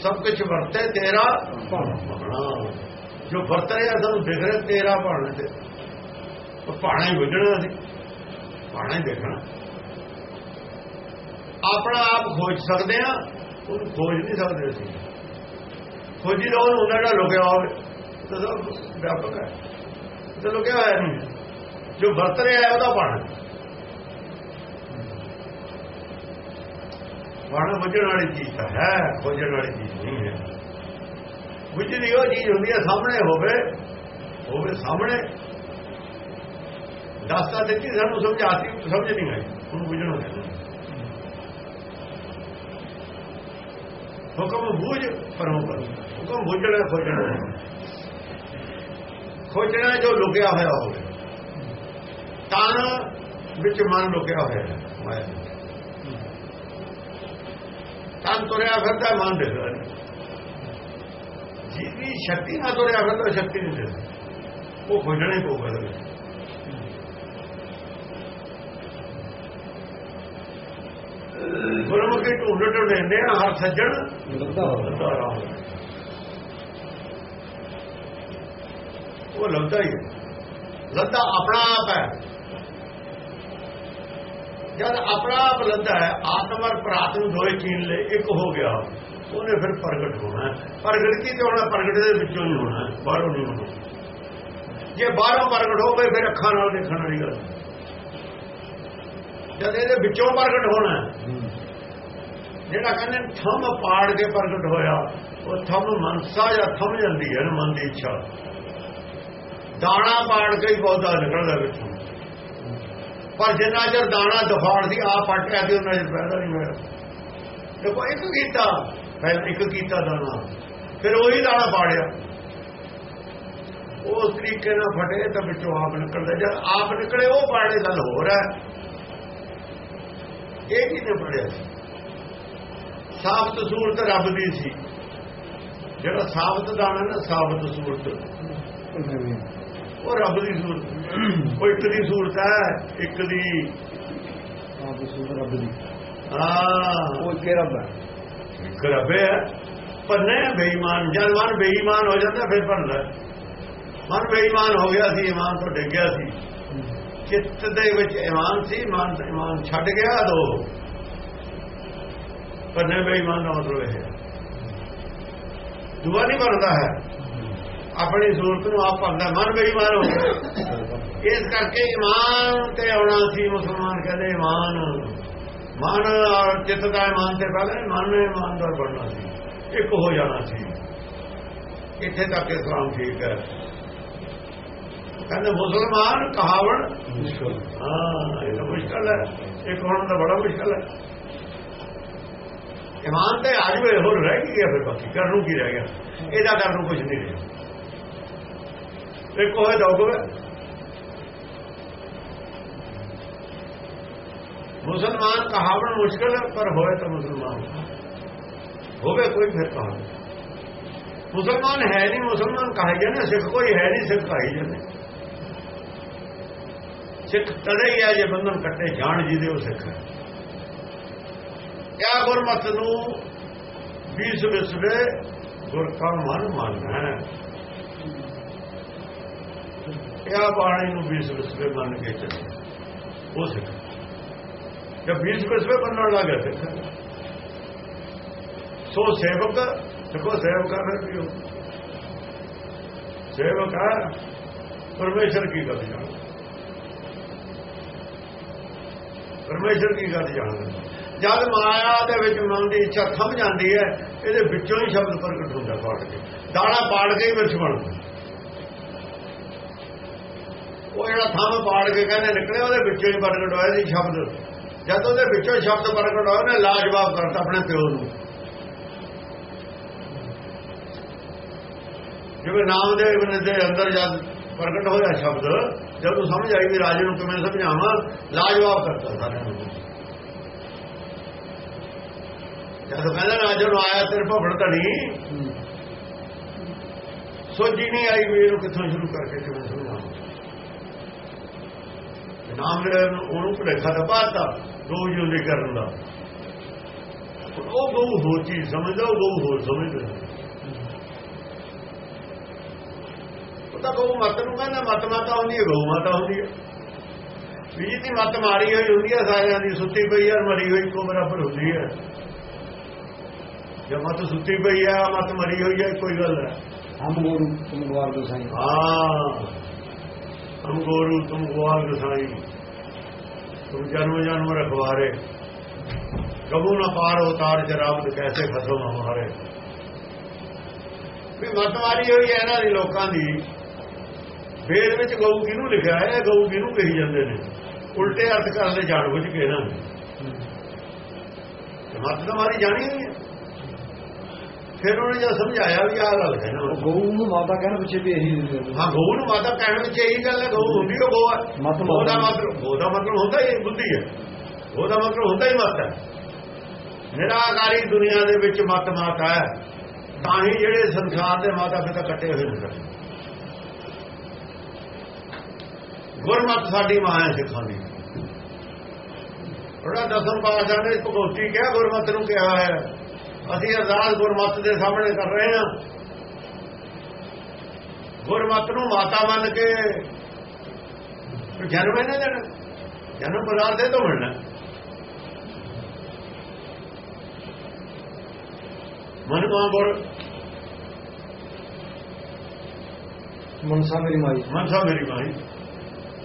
ਸਭ ਕੁਝ ਵਰਤੇ ਤੇਰਾ ਭਾਣਾ ਜੋ ਵਰਤ ਰਿਹਾ ਸਾਨੂੰ ਦਿਖ ਰਿਹਾ ਤੇਰਾ ਭਾਣਾ ਤੇ। ਭਾਣਾ ਹੀ ਵਜਣਾ ਸੀ। ਭਾਣਾ ਹੀ ਦੇਖਣਾ। ਆਪਣਾ ਆਪ ਖੋਜ ਸਕਦੇ ਹਾਂ ਉਹਨੂੰ ਖੋਜ ਨਹੀਂ ਸਕਦੇ ਅਸੀਂ। ਖੋਜੀ ਦਾ ਉਹਨੂੰ ਜਿਹੜਾ ਲੁਕਿਆ ਹੋਵੇ। ਤਾਂ ਸਭ ਵਿਆਪਕ ਹੈ ਤੇ ਲੁਕਿਆ ਹੋਇਆ ਨਹੀਂ ਜੋ ਵਰਤ ਰਿਹਾ ਹੈ ਉਹਦਾ ਭਾਣਾ ਭਾਣਾ ਵਜਣ ਵਾਲੀ ਚੀਜ਼ ਤਾਂ ਹੈ ਖੋਜਣ ਵਾਲੀ ਚੀਜ਼ ਨਹੀਂ ਹੈ ਵਿਚਦੀ ਉਹ ਚੀਜ਼ ਹੁੰਦੀ ਹੈ ਸਾਹਮਣੇ ਹੋਵੇ ਹੋਵੇ ਸਾਹਮਣੇ ਦਸਤਾ ਦਿੱਤੀ ਸਾਨੂੰ ਸਮਝਾਤੀ ਸਮਝ ਨਹੀਂ ਆਈ ਉਹਨੂੰ ਬੁਝਣਾ ਕਹਿੰਦੇ ਹੁਕਮ ਬੂਝ ਪਰਮ ਪਰ ਹੁਕਮ ਬੁਝਣਾ ਖੋਜਣਾ ਖੋਜਣਾ ਜੋ ਲੁਕਿਆ ਹੋਇਆ ਹੋਵੇ। ਤਨ ਵਿੱਚ ਮਨ ਲੁਕਿਆ ਹੋਇਆ ਹੈ। ਮਾਇਆ। ਤਨ ਤੁਰਿਆ ਫਿਰਦਾ ਮਨ ਦੇਖਦਾ ਜਿਹਦੀ ਸ਼ਕਤੀ ਨਾਲ ਤੁਰਿਆ ਫਿਰਦਾ ਸ਼ਕਤੀ ਨਹੀਂ ਦੇਖਦਾ। ਉਹ ਖੋਜਣਾ ਹੀ ਪਊਗਾ। ਗੁਰਮੁਖੀ ਢੂੰਡ ਢੂੰਡਦੇ ਆ ਹਰ ਸੱਜਣ। ਲੱਗਦਾ ਹੋਵੇ ਲੱਭਦਾ ਰਾਮ ਉਹ ਲੱਭਦਾ ਹੀ ਹੈ। ਲੱਭਦਾ ਆਪਣਾ ਆਪ ਹੈ। ਜਦ ਆਪਣਾ ਆਪ ਲੱਭਦਾ ਹੈ, ਆਤਮ ਪ੍ਰਾਤ ਨੂੰ ਦੋਏ ਚੀਨ ਲੈ ਇੱਕ ਹੋ ਗਿਆ। ਉਹਨੇ ਫਿਰ ਪ੍ਰਗਟ ਹੋਣਾ ਪ੍ਰਗਟ ਕੀ ਤੇ ਹੋਣਾ? ਪ੍ਰਗਟ ਦੇ ਵਿੱਚੋਂ ਹੀ ਹੋਣਾ ਬਾਹਰੋਂ ਨਹੀਂ ਹੋਣਾ। ਜੇ ਬਾਹਰੋਂ ਪ੍ਰਗਟ ਹੋਵੇ, ਫਿਰ ਅੱਖਾਂ ਨਾਲ ਦੇਖਣ ਵਾਲੀ ਗੱਲ। ਜਦ ਇਹਦੇ ਵਿੱਚੋਂ ਪ੍ਰਗਟ ਹੋਣਾ ਜਿਹੜਾ ਕਹਿੰਦੇ ਥੰਮ ਪਾੜ ਕੇ ਪ੍ਰਗਟ ਹੋਇਆ, ਉਹ ਥੰਮ ਮਨਸਾ ਜਾਂ ਥੰਮ ਜਾਂਦੀ ਹੈ ਮਨ ਦੀ ਇੱਛਾ। ਦਾਣਾ ਪਾੜ ਕੇ ਹੀ ਪੌਦਾ ਨਿਕਲਦਾ ਵਿੱਚੋਂ। ਪਰ ਜਿੰਨਾ ਚਿਰ ਦਾਣਾ ਦਫਾੜ ਦੀ ਆ ਪਟਿਆ ਤੇ ਉਹਨਾਂ ਚਿਰ ਪੈਦਾ ਨਹੀਂ ਹੋਇਆ। ਦੇਖੋ, ਇੱਕ ਕੀਤਾ ਪਹਿਲਾਂ ਇੱਕ ਕੀਤਾ ਦਾਣਾ। ਫਿਰ ਉਹੀ ਦਾਣਾ ਪਾੜਿਆ। ਉਸ ਤਰੀਕੇ ਨਾਲ ਫਟੇ ਤਾਂ ਵਿੱਚੋਂ ਆਪ ਨਿਕਲਦਾ। ਜਦ ਆਪ ਨਿਕਲੇ, ਉਹ ਪਾੜੇ ਗੱਲ ਹੋਰ ਹੈ। ਇਹ ਕਿਹਨੇ ਪੜਿਆ ਸੀ ਸਾਬਤ ਸੂਰਤ ਰੱਬ ਦੀ ਸੀ। ਜਿਹੜਾ ਸਾਬਤ ਦਾਣਾ ਨਾ, ਸਾਬਤ ਸੂਰਤ। ਉਹ ਰੱਬ ਦੀ ਸੂਰਤ। ਉਹ ਇੱਕ ਦੀ ਸੂਰਤ ਹੈ ਇੱਕ ਦੀ ਆਪ ਸੁਧ ਰੱਬ ਦੀ। ਹਾਂ। ਉਹ ਕੇ ਰੱਬ ਹੈ। ਇੱਕ ਰੱਬ ਹੈ। ਪਰ ਨਹੀਂ ਬੇਈਮਾਨ। ਜਦ ਮਨ ਬੇਈਮਾਨ ਹੋ ਜਾਂਦਾ ਫਿਰ ਬਣਦਾ ਮਨ ਬੇਈਮਾਨ ਹੋ ਗਿਆ ਸੀ ਇਮਾਨ ਤੋਂ ਡਿੱਗ ਗਿਆ ਸੀ। ਚਿੱਤ ਦੇ ਵਿੱਚ ਇਮਾਨ ਸੀ ਮਨ ਇਮਾਨ ਛੱਡ ਗਿਆ ਦੋ ਪਰ ਨਹੀਂ ਬੇਈਮਾਨ ਦਾ ਮਤਲਬ ਹੈ। ਦੁਆ ਨਹੀਂ ਬਣਦਾ ਹੈ। ਆਪਣੀ ਸੂਰਤ ਨੂੰ ਆਪ ਭੰਦਾ ਮਨ ਬੇਈਮਾਨ ਹੋ ਇਸ ਕਰਕੇ ਇਮਾਨ ਤੇ ਆਉਣਾ ਸੀ ਮੁਸਲਮਾਨ ਕਹਿੰਦੇ ਇਮਾਨ। ਮਨ ਔਰ ਚਿੱਤ ਦਾ ਇਮਾਨ ਤੇ ਪਹਿਲਾਂ ਮਨ ਨੇ ਇਮਾਨਦਾਰ ਬਣਨਾ ਸੀ। ਇੱਕ ਹੋ ਜਾਣਾ ਸੀ। ਇੱਥੇ ਤੱਕ ਇਸਲਾਮ ਠੀਕ ਹੈ। ਕਹਿੰਦੇ ਮੁਸਲਮਾਨ ਕਹਾਵਣ। ਮੁਸ਼ਕਲ। ਹਾਂ ਇਹ ਤਾਂ ਮੁਸ਼ਕਲ ਹੈ। ਇੱਕ ਹੋਣਾ ਤਾਂ ਬੜਾ ਮੁਸ਼ਕਲ ਹੈ। ਇਮਾਨ ਤੇ ਆ ਜਵੇ ਹੋਰ ਰਹਿ ਗਿਆ ਫਿਰ ਬਾਕੀ? ਕਰਨ ਨੂੰ ਕੀ ਰਹਿ ਗਿਆ? ਇਹਦਾ ਕਰਨ ਨੂੰ ਕੁਝ ਨਹੀਂ ਰਿਹਾ। ਇੱਕ ਹੋਏ ਦੋਗਵੇ ਮੁਸਲਮਾਨ ਕਹਾਵਣ ਮੁਸ਼ਕਲ ਹੈ, ਪਰ ਹੋਏ ਤਾਂ ਮੁਸਲਮਾਨ। ਹੋਵੇ ਕੋਈ ਫਿਰ ਕਹਾਵਣ ਮੁਸਲਮਾਨ ਹੈ ਨਹੀਂ, ਮੁਸਲਮਾਨ ਕਹੇ ਜਾਂਦੇ ਸਿੱਖ ਕੋਈ ਹੈ ਨਹੀਂ, ਸਿੱਖ ਕਹੇ ਜਾਂਦੇ ਸਿੱਖ ਤਦੇ ਹੀ ਹੈ ਜੇ ਬੰਧਨ ਕੱਟੇ, ਜਾਣ ਜਿਹਦੇ ਉਹ ਸਿੱਖ ਹੈ। ਕਿਆ ਗੁਰਮਤ ਨੂੰ ਵੀਸ ਵਿਸਵੇ ਗੁਰ ਕਾ ਮਨ ਮੰਨਣਾ ਹੈ। ਇਹ ਬਾਣੀ ਨੂੰ ਵੀਸ ਵਿਸਵੇ ਮੰਨ ਕੇ ਚੱਲੇ। ਉਹ ਸਿੱਖ। ਜਦ ਵੀਸ ਵਿਸਵੇ ਮੰਨਣ ਲੱਗਾ ਸਿੱਖ। ਸੋ ਸੇਵਕ, ਦੇਖੋ ਸੇਵਕ ਫਿਰ ਕੀ ਹੋ ਸੇਵਕ ਹੈ, ਪਰਮੇਸ਼ਰ ਕੀ ਗੱਲ ਜਾਣਦਾ? ਪਰਮੇਸ਼ਰ ਕੀ ਗੱਲ ਜਾਣਦਾ? ਜਦ ਮਾਇਆ ਦੇ ਵਿੱਚ ਮਨ ਦੀ ਇੱਛਾ ਥੰਮ ਜਾਂਦੀ ਹੈ, ਇਹਦੇ ਵਿੱਚੋਂ ਹੀ ਸ਼ਬਦ ਪ੍ਰਗਟ ਹੁੰਦਾ ਪਾੜ ਕੇ। ਦਾਣਾ ਪਾੜ ਕੇ ਹੀ ਮਿਰਚ ਬਣਦਾ। ਉਹ ਜਿਹੜਾ ਥੰਮ ਪਾੜ ਕੇ ਕਹਿੰਦੇ ਨਿਕਲੇ ਉਹਦੇ ਵਿੱਚੋਂ ਹੀ ਪ੍ਰਗਟ ਹੋਇਆ ਸੀ ਸ਼ਬਦ। ਜਦ ਉਹਦੇ ਵਿੱਚੋਂ ਸ਼ਬਦ ਪ੍ਰਗਟ ਹੋਇਆ ਨੇ ਲਾਜਵਾਬ ਕਰਤਾ ਆਪਣੇ ਪਿਓ ਨੂੰ। ਜਿਵੇਂ ਨਾਮਦੇਵ ਨੇ ਦੇ ਅੰਦਰ ਜਦ ਪ੍ਰਗਟ ਹੋਇਆ ਸ਼ਬਦ ਜਦੋਂ ਸਮਝ ਆਈ ਵੀ ਰਾਜੇ ਨੂੰ ਕਿਵੇਂ ਸਮਝਾਵਾਂ ਲਾਜਵਾਬ ਕਰਤਾ ਸਾਰਿਆਂ ਨੂੰ। ਜਦੋਂ ਕਹਿੰਦਾ ਰਾਜੇ ਨੂੰ ਆਇਆ ਤੇਰੇ ਭਵੜ ਧਣੀ ਸੋਝੀ ਨਹੀਂ ਆਈ ਵੀ ਇਹਨੂੰ ਕਿੱਥੋਂ ਸ਼ੁਰੂ ਕਰਕੇ ਕਿਵੇਂ ਨਾਮ ਦੇ ਉਹਨੂੰ ਭੁਲੇਖਾ ਦਾ ਪਾਤਾ ਦੋ ਜਿਉਂਦੇ ਕਰਨ ਦਾ। ਉਹ ਗਊ ਹੋਰ ਚੀਜ਼ ਸਮਝਦਾ ਉਹ ਗਊ ਹੋਰ ਸਮਝਦਾ। ਤਾਂ ਗਊ ਮਤ ਨੂੰ ਕਹਿੰਦਾ ਮਤ ਮਾਤਾ ਹੁੰਦੀ ਹੈ ਗਊ ਮਾਤਾ ਹੁੰਦੀ ਹੈ। ਵੀ ਜਿਹਦੀ ਮਤ ਮਾਰੀ ਹੋਈ ਹੁੰਦੀ ਹੈ ਸਾਰਿਆਂ ਦੀ ਸੁੱਤੀ ਪਈ ਹੈ ਮਰੀ ਹੋਈ ਕੋ ਬਰਾਬਰ ਹੁੰਦੀ ਹੈ। ਜੇ ਮਤ ਸੁੱਤੀ ਪਈ ਹੈ ਮਤ ਮਰੀ ਹੋਈ ਹੈ ਕੋਈ ਗੱਲ ਹੈ ਹਮ ਗੁਰੂ ਤੁਮ ਗਵਾਰ ਦਸਾਈ ਹਾਂ। ਹਮ ਗੋਰੂ, ਤੁਮ ਗਵਾਲ ਗਸਾਈ। ਤੁਮ ਜਨਮ ਜਨਮ ਰਖਵਾਰੇ। ਕਬੂ ਨਾ ਪਾਰ ਉਤਾਰ ਜਰਾਬਤ ਕੈਸੇ ਖਤਮ ਹਮਾਰੇ ਵੀ ਮਤ ਮਾਰੀ ਹੋਈ ਹੈ ਇਹਨਾਂ ਦੀ, ਲੋਕਾਂ ਦੀ। ਵੇਦ ਵਿੱਚ ਗਊ ਕਿਹਨੂੰ ਲਿਖਿਆ ਹੈ? ਗਊ ਕਿਹਨੂੰ ਕਹੀ ਜਾਂਦੇ ਨੇ? ਉਲਟੇ ਅਰਥ ਕਰਨ ਦੇ ਜਾਣ ਬੁੱਝ ਕੇ ਨਾ। ਮਤ ਤਾਂ ਮਾਰੀ ਜਾਣੀ ਹੈ। ਫਿਰ ਉਹਨੇ ਜਦ ਸਮਝਾਇਆ ਵੀ ਆਹ ਗੱਲ ਹੈ ਨਾ। ਉਹ ਗਊ ਨੂੰ ਮਾਤਾ ਕਹਿਣ ਪਿੱਛੇ ਵੀ ਇਹੀ। ਹਾਂ। ਗਊ ਨੂੰ ਮਾਤਾ ਕਹਿਣ ਵਿੱਚ ਇਹੀ ਗੱਲ ਹੈ ਗਊ ਹੁੰਦੀ ਉਹ ਗਊ ਹੈ। ਮਤ ਗਊ ਦਾ ਮਾਤਾ। ਮਤਲਬ ਗਊ ਦਾ ਮਤਲਬ ਹੁੰਦਾ ਹੀ ਬੁੱਧੀ ਹੈ। ਗਊ ਦਾ ਮਤਲਬ ਹੁੰਦਾ ਹੀ ਮਤ ਹੈ। ਨਿਰਾਕਾਰੀ ਦੁਨੀਆ ਦੇ ਵਿੱਚ ਮਤ ਮਾਤਾ ਹੈ। ਤਾਂ ਹੀ ਜਿਹੜੇ ਸੰਸਾਰ ਦੇ ਮਾਤਾ ਪਿਤਾ ਕੱਟੇ ਹੋਏ ਨੇ। ਗੁਰਮਤ ਸਾਡੀ ਮਾਂ ਹੈ ਸਿੱਖਾਂ ਦੀ। ਉਹਦਾ ਦਸਮ ਪਾਤਸ਼ਾਹ ਨੇ ਭਗਵਤੀ ਕਿਹਾ ਗੁਰਮਤ ਨੂੰ ਕਿਹਾ ਹੈ ਅਸੀਂ ਅਰਦਾਸ ਗੁਰਮਤ ਦੇ ਸਾਹਮਣੇ ਕਰ ਰਹੇ ਹਾਂ। ਗੁਰਮਤ ਨੂੰ ਮਾਤਾ ਮੰਨ ਕੇ ਜਨਮ ਇਹਨੇ ਦੇਣਾ ਜਨਮ? ਪਦਾਰਥ ਇਹ ਤੋਂ ਮਿਲਣਾ। ਮਨ ਮਾਂ ਗੁਰ। ਮਨਸਾ ਮੇਰੀ ਮਾਈ। ਮਨਸਾ ਮੇਰੀ ਮਾਈ।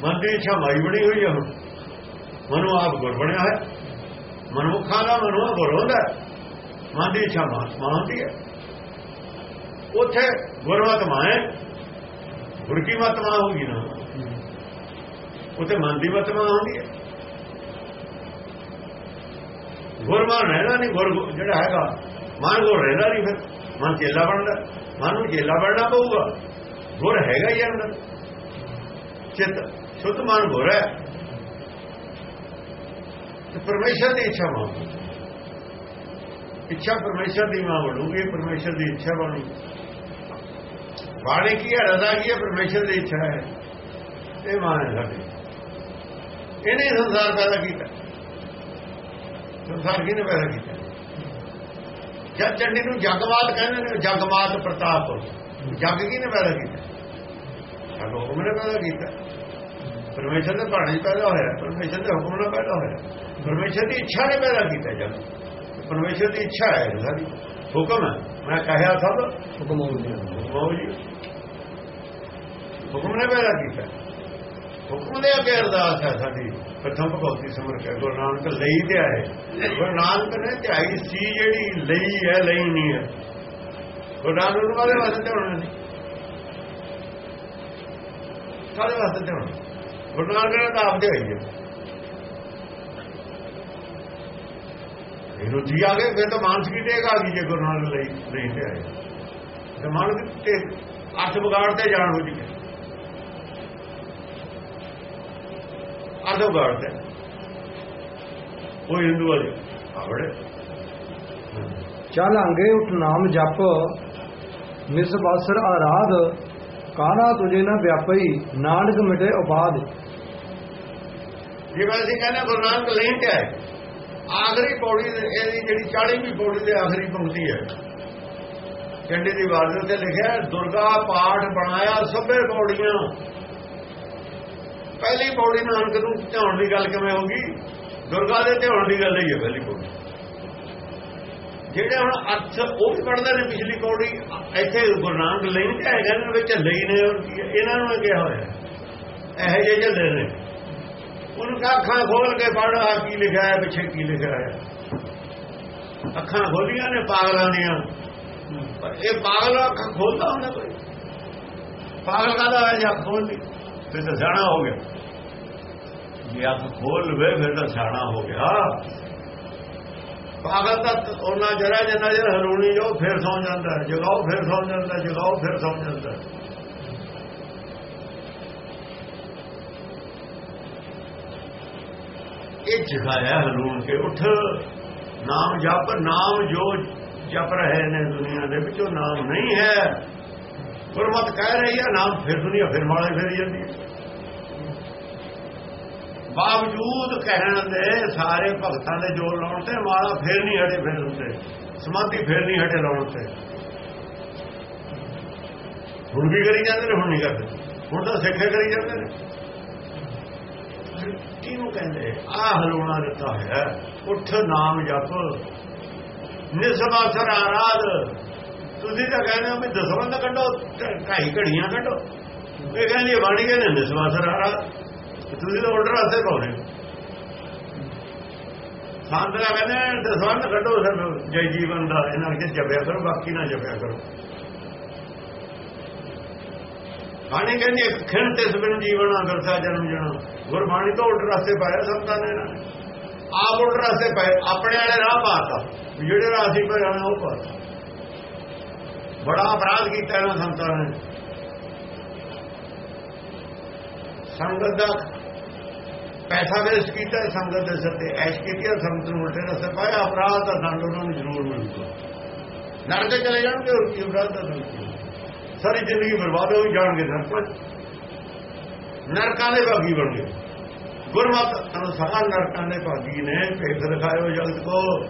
ਮਨ ਦੀ ਇੱਛਾ ਮਾਈ ਬਣੀ ਹੋਈ ਹੈ ਹੁਣ। ਮਨੁ ਆਪ ਗੁਰ ਬਣਿਆ ਹੈ। ਮਨੁੱਖਾਂ ਦਾ ਮਨੁ ਗੁਰ ਹੁੰਦਾ ਹੈ। ਮਨ ਦੀ ਇੱਛਾ ਮਾਂ ਮਾਂ ਹੁੰਦੀ ਹੈ ਉੱਥੇ ਗੁਰਮਤ ਹੈ। ਗੁਰ ਕੀ ਮਤ ਮਾਂ ਨਾ। ਉੱਥੇ ਮਨ ਦੀ ਮਤਮਾ ਹੁੰਦੀ ਹੈ। ਗੁਰਮਾਨ ਰਹਿਣਾ ਨਹੀਂ, ਗੁਰ ਜਿਹੜਾ ਹੈਗਾ, ਮਨ ਗੁਰ ਰਹਿਣਾ ਨਹੀਂ ਫਿਰ। ਮਨ ਚੇਲਾ ਬਣਦਾ, ਮਨ ਨੂੰ ਚੇਲਾ ਬਣਨਾ ਪਊਗਾ। ਗੁਰ ਹੈਗਾ ਹੀ ਅੰਦਰ। ਚਿੱਤ, ਸ਼ੁੱਧ ਮਨ ਗੁਰ ਹੈ। ਤੇ ਪਰਮੇਸ਼ਰ ਦੀ ਇੱਛਾ ਮਾਂ ਇੱਛਾ ਪਰਮੇਸ਼ਰ ਦੀ ਮਾਂ ਬਣੂਗੀ ਪਰਮੇਸ਼ਰ ਦੀ ਇੱਛਾ ਬਣੂ। ਬਾਣੀ ਕੀ ਹੈ? ਰਜ਼ਾ ਕੀ ਹੈ? ਪਰਮੇਸ਼ਰ ਦੀ ਇੱਛਾ ਹੈ। ਇਹ ਮਾਂ ਹੈ ਸਾਡੀ। ਇਹਨੇ ਸੰਸਾਰ ਪੈਦਾ ਕੀਤਾ। ਸੰਸਾਰ ਕਿਹਨੇ ਪੈਦਾ ਕੀਤਾ? ਜਦ ਚੰਡੀ ਨੂੰ ਜਗਵਾਦ ਕਹਿੰਦੇ ਨੇ ਜਗਵਾਦ ਪ੍ਰਤਾਪ ਜਗ ਕਿਹਨੇ ਪੈਦਾ ਕੀਤਾ? ਜਗ ਹੁਕਮ ਨੇ ਪੈਦਾ ਕੀਤਾ। ਪਰਮੇਸ਼ਰ ਦੇ ਬਾਣੀ ਪੈਦਾ ਹੋਇਆ, ਪਰਮੇਸ਼ਰ ਦੇ ਹੁਕਮ ਨਾਲ ਪੈਦਾ ਹੋਇਆ। ਪਰਮੇਸ਼ਰ ਦੀ ਇੱਛਾ ਨੇ ਪੈਦਾ ਕੀਤਾ ਜਗ। ਪਰਮੇਸ਼ਰ ਦੀ ਇੱਛਾ ਹੈ ਸਾਡੀ ਹੁਕਮ ਹੈ। ਮੈਂ ਕਹਿਆ ਸਭ। ਹੁਕਮ ਹੋ ਗਿਆ ਹੁਕਮ ਜੀ ਹੁਕਮ ਨੇ ਪੈਦਾ ਕੀਤਾ। ਹੁਕਮ ਦੇ ਅੱਗੇ ਅਰਦਾਸ ਹੈ ਸਾਡੀ। ਪ੍ਰਥਮ ਭਗਵਤੀ ਸਮਰ ਕੇ ਗੁਰੂ ਨਾਨਕ ਲਈ ਤੇ ਆਏ। ਗੁਰੂ ਨਾਨਕ ਨੇ ਧਿਆਈ ਸੀ ਜਿਹੜੀ ਲਈ ਹੈ ਲਈ ਨਹੀਂ ਹੈ। ਉਹ ਨਾਨਕ ਨੂੰ ਕਾਹਦੇ ਵਾਸਤੇ ਧਿਆਉਣਾ ਨਹੀਂ ਕਾਹਦੇ ਵਾਸਤੇ ਧਿਆਉਣਾ? ਗੁਰੂ ਨਾਨਕ ਨੇ ਤਾਂ ਆਪਦੇ ਹੋਈ ਹੈ। ਜੀ ਆ ਗਏ ਫਿਰ ਤਾਂ ਮਾਨਸਿਕ ਟੇਕ ਆ ਗਈ ਜੇ ਗੁਰੂ ਨਾਨਕ ਲਈ ਨਹੀਂ ਤੇ ਆਏ। ਤੇ ਮਾਨਸਿਕ ਤੇ ਅਰਥ ਵਿਗਾੜ ਤੇ ਜਾਣ ਹੋ ਜੀ ਅਰਥ ਵਿਗਾੜ ਤੇ। ਉਹ ਹਿੰਦੂ ਵਾਲੇ ਆਵੜੇ। ਚੱਲ ਅੰਗੇ ਉਠ ਨਾਮ ਜਪ ਨਿਸਬਾਸਰ ਆਰਾਧ ਕਾਨਾ ਤੁਝੇ ਨਾ ਵਿਆਪਈ ਨਾਨਕ ਮਿਟੇ ਉਪਾਦ। ਜਿਵੇਂ ਅਸੀਂ ਕਹਿੰਦੇ ਗੁਰੂ ਨਾਨਕ ਲੈਣ ਤੇ ਆਏ। ਆਖਰੀ ਪੌੜੀ ਦੇ- ਇਹਦੀ ਜਿਹੜੀ 40ਵੀਂ ਪੌੜੀ ਦੇ ਆਖਰੀ ਪੰਕਤੀ ਹੈ। ਚੰਡੀ ਦੀ ਵਾਰਦ ਤੇ ਲਿਖਿਆ, ਦੁਰਗਾ ਪਾਠ ਬਣਾਇਆ ਸਭੇ ਪੌੜੀਆਂ। ਪਹਿਲੀ ਪੌੜੀ ਨਾਨਕ ਨੂੰ ਧਿਆਉਣ ਦੀ ਗੱਲ ਕਿਵੇਂ ਹੋਗੀ ਦੁਰਗਾ ਦੇ ਧਿਆਉਣ ਦੀ ਗੱਲ ਹੀ ਹੈ ਪਹਿਲੀ ਪੌੜੀ। ਜਿਹੜੇ ਹੁਣ ਅਰਥ ਉਹ ਵੀ ਪੜਦੇ ਨੇ ਪਿਛਲੀ ਪੌੜੀ, ਇੱਥੇ ਗੁਰੂ ਨਾਨਕ ਲਈ ਤੇ ਆਏਗਾ ਇਹਨਾਂ ਵਿੱਚ ਲਈ ਨੇ ਇਹਨਾਂ ਨੂੰ ਕਿਹਾ ਹੋਇਆ। ਇਹੋ ਜਿਹੇ ਝੱਲੇ ਨੇ। ਉਹਨੂੰ ਕਹਾ ਅੱਖਾਂ ਖੋਲ ਕੇ ਪੜ੍ਹ ਆ ਕੀ ਲਿਖਿਆ ਹੈ, ਪਿੱਛੇ ਕੀ ਲਿਖਿਆ ਹੈ। ਅੱਖਾਂ ਖੋਲੀਆਂ ਨੇ ਪਾਗਲਾਂ ਦੀਆਂ। ਪਰ ਇਹ ਪਾਗਲ ਅੱਖਾਂ ਖੋਲਦਾ ਹੁੰਦਾ ਕੋਈ? ਪਾਗਲ ਕਾਹਦਾ ਹੈ ਜਾਂ ਖੋਲ ਲਈ ਫਿਰ ਤਾਂ ਸਿਆਣਾ ਹੋ ਗਿਆ। ਜੇ ਅੱਖ ਖੋਲ ਲਵੇ, ਫਿਰ ਤਾਂ ਸਿਆਣਾ ਹੋ ਗਿਆ। ਪਾਗਲ ਤਾਂ ਉਹਨਾਂ ਜਰਾ ਜਿੰਨਾ ਜਰ ਹਲੂਣੀ ਜੋ ਫਿਰ ਸੌਂ ਜਾਂਦਾ ਜਗਾਓ, ਫਿਰ ਸੌਂ ਜਾਂਦਾ ਜਗਾਓ, ਫਿਰ ਸੌਂ ਜਾਂਦਾ ਇਹ ਜਗਾਇਆ ਹਲੂਣ ਕੇ, ਉੱਠ। ਨਾਮ ਜਪ, ਨਾਮ ਜੋ ਜਪ ਰਹੇ ਨੇ ਦੁਨੀਆ ਦੇ ਵਿੱਚ ਉਹ ਨਾਮ ਨਹੀਂ ਹੈ। ਗੁਰਮਤ ਕਹਿ ਰਹੀ ਹੈ, ਨਾਮ ਫਿਰ ਦੁਨੀਆ ਫਿਰ ਮਾਲੇ ਫੇਰੀ ਜਾਂਦੀ ਹੈ। ਬਾਵਜੂਦ ਕਹਿਣ ਦੇ ਸਾਰੇ ਭਗਤਾਂ ਦੇ ਜੋਰ ਲਾਉਣ ਤੇ, ਮਾਲਾ ਫੇਰ ਨਹੀਂ ਹਟੇ ਫਿਰ ਹੁੰਦੇ ਸਮਾਧੀ ਫੇਰ ਨਹੀਂ ਹਟੇ ਲਾਉਣ ਤੇ। ਹੁਣ ਵੀ ਕਰੀ ਜਾਂਦੇ ਨੇ, ਹੁਣ ਨਹੀਂ ਕਰਦੇ। ਹੁਣ ਤਾਂ ਸਿੱਖੇ ਕਰੀ ਜਾਂਦੇ ਨੇ। ਕਿਹਨੂੰ ਕਹਿੰਦੇ? ਆ ਹਲੂਣਾ ਦਿੱਤਾ ਹੈ ਉੱਠ ਨਾਮ ਜਪ। ਨਿਸਬਾਸਰ ਆਰਾਧ। ਤੁਸੀਂ ਤਾਂ ਕਹਿੰਦੇ ਹੋ ਵੀ ਦਸਵੰਦ ਕੱਢੋ ਢਾਈ ਘੜੀਆਂ ਕੱਢੋ। ਇਹ ਕਹਿੰਦੇ ਬਾਣੀ ਕਹਿੰਦੇ ਨਿਸਬਾਸਰ ਆਰਾਧ। ਤੁਸੀਂ ਤਾਂ ਆਰਡਰ ਆਸੇ ਪਾਉਣੇ ਸਾਂਦਰਾ ਕਹਿੰਦੇ ਦਸਵੰਦ ਕੱਢੋ ਸਰ ਜੈ ਜੀਵਨ ਦਾ, ਇਹਨਾਂ ਕੇ ਜਪਿਆ ਕਰੋ, ਬਾਕੀ ਨਾ ਜਪਿਆ ਕਰੋ। ਬਾਣੀ ਕਹਿੰਦੀ ਇੱਕ ਖਿਣ ਤੇ ਸਬਨ ਜੀਵਨ ਅਗਰਸਾ ਜਨਮ ਜਣਾ ਗੁਰਬਾਣੀ ਤੋਂ ਉਲਟ ਰਸਤੇ ਪਾਇਆ ਸੰਤਾਂ ਨੇ ਇਹਨਾਂ ਨੇ ਆਪ ਉਲਟ ਰਸਤੇ ਪਾਏ, ਆਪਣੇ ਵਾਲੇ ਰਾਹ ਪਾਤਾ। ਵੀ ਜਿਹੜੇ ਰਾਹ ਅਸੀਂ ਪਏ ਹਾਂ ਉਹ ਪਾਤਾ। ਬੜਾ ਅਪਰਾਧ ਕੀਤਾ ਇਹਨਾਂ ਸੰਤਾਂ ਨੇ। ਸੰਗਤ ਦਾ ਪੈਸਾ ਵੇਸਟ ਕੀਤਾ, ਸੰਗਤ ਦੇ ਸਿਰ ਤੇ ਐਸ਼ ਕੀਤੀ ਔਰ ਸੰਗਤ ਨੂੰ ਉਲਟੇ ਰਸਤੇ ਪਾਇਆ ਅਪਰਾਧ ਦਾ ਦੰਡ ਉਹਨਾਂ ਨੂੰ ਜ਼ਰੂਰ ਮਿਲੂਗਾ। ਨਰਕ ਚਲੇ ਜਾਣਗੇ, ਹੋਰ ਕੀ ਅਪਰਾਧ ਦਾ ਦੰਡ ਕੀ ਸਾਰੀ ਜ਼ਿੰਦਗੀ ਬਰਬਾਦ ਹੋ ਜਾਣਗੇ ਨਰਕ ਨਰਕਾਂ ਦੇ ਭਾਗੀ ਬਣ ਗਏ। ਗੁਰਮਤ ਅਨੁਸਾਰ ਨਰਕਾਂ ਦੇ ਭਾਗੀ ਨੇ ਭੇਦ ਦਿਖਾਇਓ ਜਗਤ ਕੋ।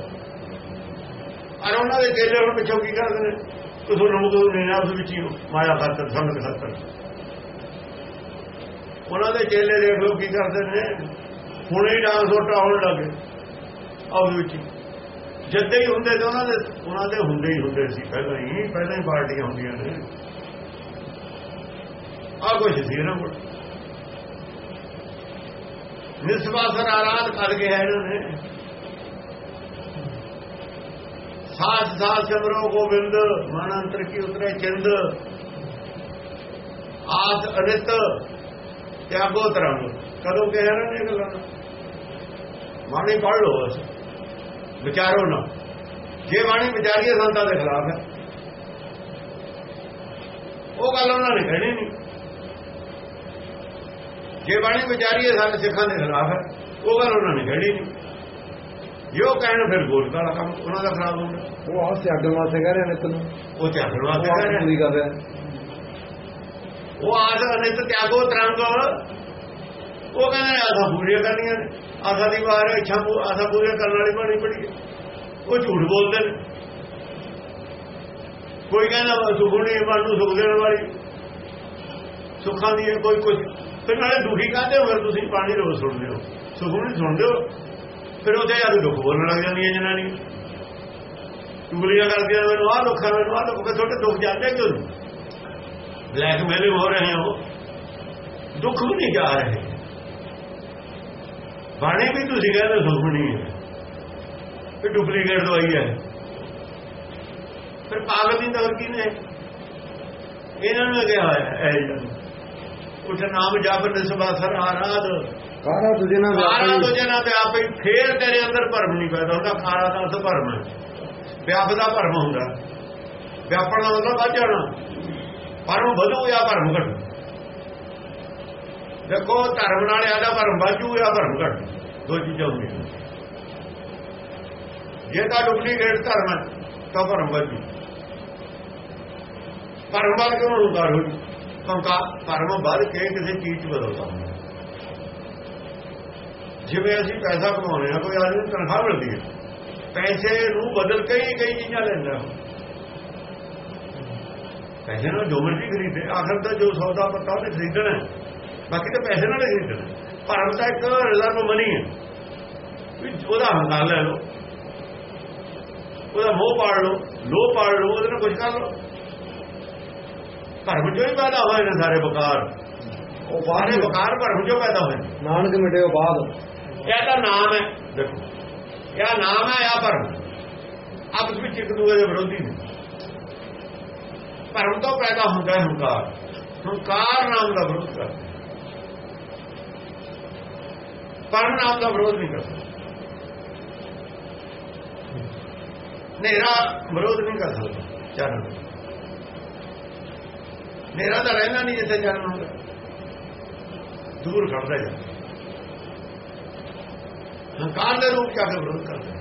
ਅਰ ਉਹਨਾਂ ਦੇ ਚੇਲੇ ਹੁਣ ਪਿੱਛੋਂ ਕੀ ਕਰਦੇ? ਨੇ ਤੁਸੀਂ ਨਮਕੂ ਨੇ ਉਸ ਵਿੱਚ ਹੀ ਮਾਇਆ ਖਾਤਰ ਸੰਗਤ ਖਾਤਰ। ਉਹਨਾਂ ਦੇ ਚੇਲੇ ਦੇਖ ਕੀ ਕਰਦੇ ਨੇ। ਹੁਣੇ ਹੀ ਡਾਂਸ ਛੋਟਾ ਹੋਣ ਲੱਗੇ ਆਪਸ ਵਿੱਚ ਹੀ। ਜਦ ਹੀ ਹੁੰਦੇ ਤੇ ਉਹਨਾਂ ਦੇ ਉਹਨਾਂ ਦੇ ਹੁੰਦੇ ਹੀ ਹੁੰਦੇ ਸੀ, ਪਹਿਲਾਂ ਹੀ ਪਹਿਲਾਂ ਹੀ ਪਾਰਟੀਆਂ ਹੁੰਦੀਆਂ ਨੇ। ਆ ਕੁਛ ਸੀ ਇਹਨਾਂ ਕੋਲ। ਨਿਸਵਾਸਰ ਆਰਾਧ ਕਰ ਗਏ ਹੈ ਇਹਨਾਂ ਨੇ। ਸਾਜ ਸਾਜ ਸਿਮਰੋ ਗੋਬਿੰਦ ਮਨ ਅੰਤਰ ਕੀ ਉਤਰੇ ਚਿੰਦ। ਆਸ ਅਨਿਤ ਤਿਆਗੋ ਤਰੰਗ। ਕਦੋਂ ਕਹਿ ਰਹੇ ਨੇ ਗੱਲਾਂ? ਬਾਣੀ ਪੜ੍ਹ ਲਓ ਬਸ। ਵਿਚਾਰੋ ਨਾ। ਜੇ ਬਾਣੀ ਵਿਚਾਰੀਏ ਸੰਤਾਂ ਦੇ ਖਿਲਾਫ ਹੈ। ਉਹ ਗੱਲ ਉਹਨਾਂ ਨੇ ਕਹਿਣੀ ਨਹੀਂ। ਜੇ ਬਾਣੀ ਵਿਚਾਰੀਏ ਸਾਡੇ ਸਿੱਖਾਂ ਦੇ ਖਿਲਾਫ ਹੈ। ਉਹ ਗੱਲ ਉਹਨਾਂ ਨੇ ਕਹਿਣੀ ਨਹੀਂ। ਜੋ ਕਹਿਣ ਫਿਰ ਗੋਲ ਕਾਲਾ ਕੰਮ ਉਹਨਾਂ ਦਾ ਖਰਾਬ ਹੁੰਦਾ। ਉਹ ਆਸ ਤਿਆਗਣ ਵਾਸਤੇ ਕਹਿ ਰਹੇ ਨੇ ਤੈਨੂੰ ਉਹ ਤਿਆਗਣ ਉਹ ਵਾਸਤੇ ਕਹਿ ਰਹੇ ਨੇ। ਰਿਹਾ ਉਹ ਆਸ ਅਨਿਤ ਤਿਆਗੋ ਤਰੰਗ ਉਹ ਕਹਿੰਦੇ ਆਸਾ ਪੂਰੀਆਂ ਕਰਨੀਆਂ ਨੇ। ਆਸਾ ਦੀ ਵਾਰ ਇੱਛਾ ਆਸਾ ਪੂਰੀਆਂ ਕਰਨ ਵਾਲੀ ਬਾਣੀ ਪੜੀ। ਉਹ ਝੂਠ ਬੋਲਦੇ ਨੇ। ਕੋਈ ਕਹਿੰਦਾ ਸੁਖਣੀ ਮਨ ਨੂੰ ਸੁਖ ਦੇਣ ਵਾਲੀ। ਸੁੱਖਾਂ ਦੀ ਕੋਈ ਕੁਝ ਫਿਰ ਨਾਲੇ ਦੁਖੀ ਕਾਹਦੇ ਹੋ? ਫਿਰ ਤੁਸੀਂ ਪਾਣੀ ਰੋਜ਼ ਸੁਣਦੇ ਹੋ। ਸੁਖ ਸੁਖਣੀ ਸੁਣਦੇ ਹੋ। ਫਿਰ ਉਹਦੇ ਯਾਰ ਦੁੱਖ ਬੋਲਣ ਲੱਗ ਜਾਂਦੀਆਂ ਜਨਾਨੀ ਚੁਗਲੀਆਂ ਕਰਦੀਆਂ ਮੈਨੂੰ ਆਹ ਦੁੱਖ ਹੈ ਮੈਨੂੰ ਆਹ ਦੁੱਖ ਹੈ ਤੁਹਾਡੇ ਦੁੱਖ ਜਾਂਦੇ ਕਿਉਂ ਨਹੀਂ? ਬਲੈਕ ਮੇਲਿੰਗ ਹੋ ਰਹੇ ਹੋ। ਦੁੱਖ ਵੀ ਨਹੀਂ ਜਾ ਰਹੇ। ਬਾਣੀ ਵੀ ਤੁਸੀਂ ਕਹਿੰਦੇ ਨਹੀਂ ਹੈ। ਇਹ ਡੁਪਲੀਕੇਟ ਦਵਾਈ ਹੈ। ਫਿਰ ਪਾਗਲ ਦੀ ਤਾਂ ਕੀ ਨੇ ਇਹਨਾਂ ਨੂੰ ਕਿਹਾ ਹੋਇਆ ਹੈ, ਇਹ ਉਠ ਨਾਮ ਜਪ ਨਿਸਬਾ ਸਰ ਆਰਾਧ। ਕਾਰਾ ਤੁਝੇ ਨਾ ਕਾਰਾ ਵਿਆਪਈ ਤੋਂ ਜਨਾ ਵਿਆਪਈ ਫੇਰ ਤੇਰੇ ਅੰਦਰ ਭਰਮ ਨਹੀਂ ਪੈਦਾ ਹੁੰਦਾ। ਕਾਰਾ ਦਾ ਅਰਥ ਭਰਮ ਹੈ। ਵਿਆਪ ਦਾ ਭਰਮ ਹੁੰਦਾ। ਵਿਆਪਣ ਦਾ ਮਤਲਬ ਵੱਧ ਜਾਣਾ। ਭਰਮ ਵਧੂ ਜਾਂ ਭਰਮ ਘਟੂ? ਦੇਖੋ ਧਰਮ ਨਾਲ ਆਦਾ ਭਰਮ ਵਾਜੂ ਜਾਂ ਭਰਮ ਘਟ? ਦੋ ਚੀਜ਼ਾਂ ਹੁੰਦੀਆਂ। ਜੇ ਤਾਂ ਡੁਪਲੀਕੇਟ ਧਰਮ ਹੈ ਤਾਂ ਭਰਮ ਵਾਜੂ ਭਰਮ ਵੱਧ ਕਿਉਂ ਹੁੰਦਾ ਹੋ ਕਿਉਂਕਿ ਵੱਧ ਕੇ ਕਿਸੇ ਚੀਜ਼ 'ਚ ਬਦਲਦਾ ਹੁੰਦਾ। ਜਿਵੇਂ ਅਸੀਂ ਪੈਸਾ ਕਮਾਉਂਦੇ ਆ ਕੋਈ ਆਦਮੀ ਨੂੰ ਤਨਖਾਹ ਮਿਲਦੀ ਹੈ। ਪੈਸੇ ਨੂੰ ਬਦਲ ਕੇ ਹੀ ਕਈ ਚੀਜ਼ਾਂ ਲੈਂਦਾ। ਪੈਸੇ ਨਾਲ ਜੋ ਮਰਜ਼ੀ ਖਰੀਦੇ, ਆਖਰ ਤਾਂ ਜੋ ਸੌਦਾ ਪੱਤਾ ਉਹਨੇ ਖਰੀਦਣਾ ਬਾਕੀ ਤਾਂ ਪੈਸੇ ਨਾਲ ਹੀ ਖਰੀਦਣਾ ਭਰਮ ਤਾਂ ਇੱਕ ਰਿਜ਼ਰਵ ਮਨੀ ਹੈ। ਵੀ ਉਹਦਾ ਹੰਕਾਰ ਲੈ ਲਓ, ਉਹਦਾ ਮੋਹ ਪਾੜ ਲਓ ਲੋਭ ਪਾੜ ਲਓ, ਉਹਦੇ ਨਾਲ ਕੁਝ ਕਰ ਲਓ। ਭਰਮ ਚੋਂ ਹੀ ਪੈਦਾ ਹੋਏ ਨੇ ਸਾਰੇ ਬਕਾਰ ਉਹ ਬਾਹਰ ਬਕਾਰ ਭਰਮ ਚੋਂ ਪੈਦਾ ਹੋਏ ਨਾਨਕ ਮਿਟਿਓ ਬਾਦ। ਇਹ ਤਾਂ ਨਾਮ ਹੈ। ਦੇਖੋ ਇਹ ਨਾਮ ਹੈ ਆ ਭਰਮ। ਆਪਸ ਵਿੱਚ ਇੱਕ ਦੂਜੇ ਦੇ ਵਿਰੋਧੀ ਨੇ। ਭਰਮ ਤੋਂ ਪੈਦਾ ਹੁੰਦਾ ਹੈ ਹੰਕਾਰ। ਹੰਕਾਰ ਨਾਮ ਦਾ ਵਿਰੋਧ ਕਰਦਾ। ਭਰਮ ਨਾਮ ਦਾ ਵਿਰੋਧ ਨਹੀਂ ਕਰਦਾ। ਨੇਰਾ ਵਿਰੋਧ ਨਹੀਂ ਕਰ ਸਕਦਾ। ਚਾਰਨ। ਨੇਰਾ ਤਾਂ ਰਹਿਣਾ ਨਹੀਂ ਜਿੱਥੇ ਚਾਰਨ ਹੁੰਦਾ। ਦੂਰ ਖੜਦਾ ਜਾਂਦਾ ਹੰਕਾਰ ਦੇ ਰੂਪ ਚ ਆ ਕੇ ਵਿਰੋਧ ਕਰਦਾ।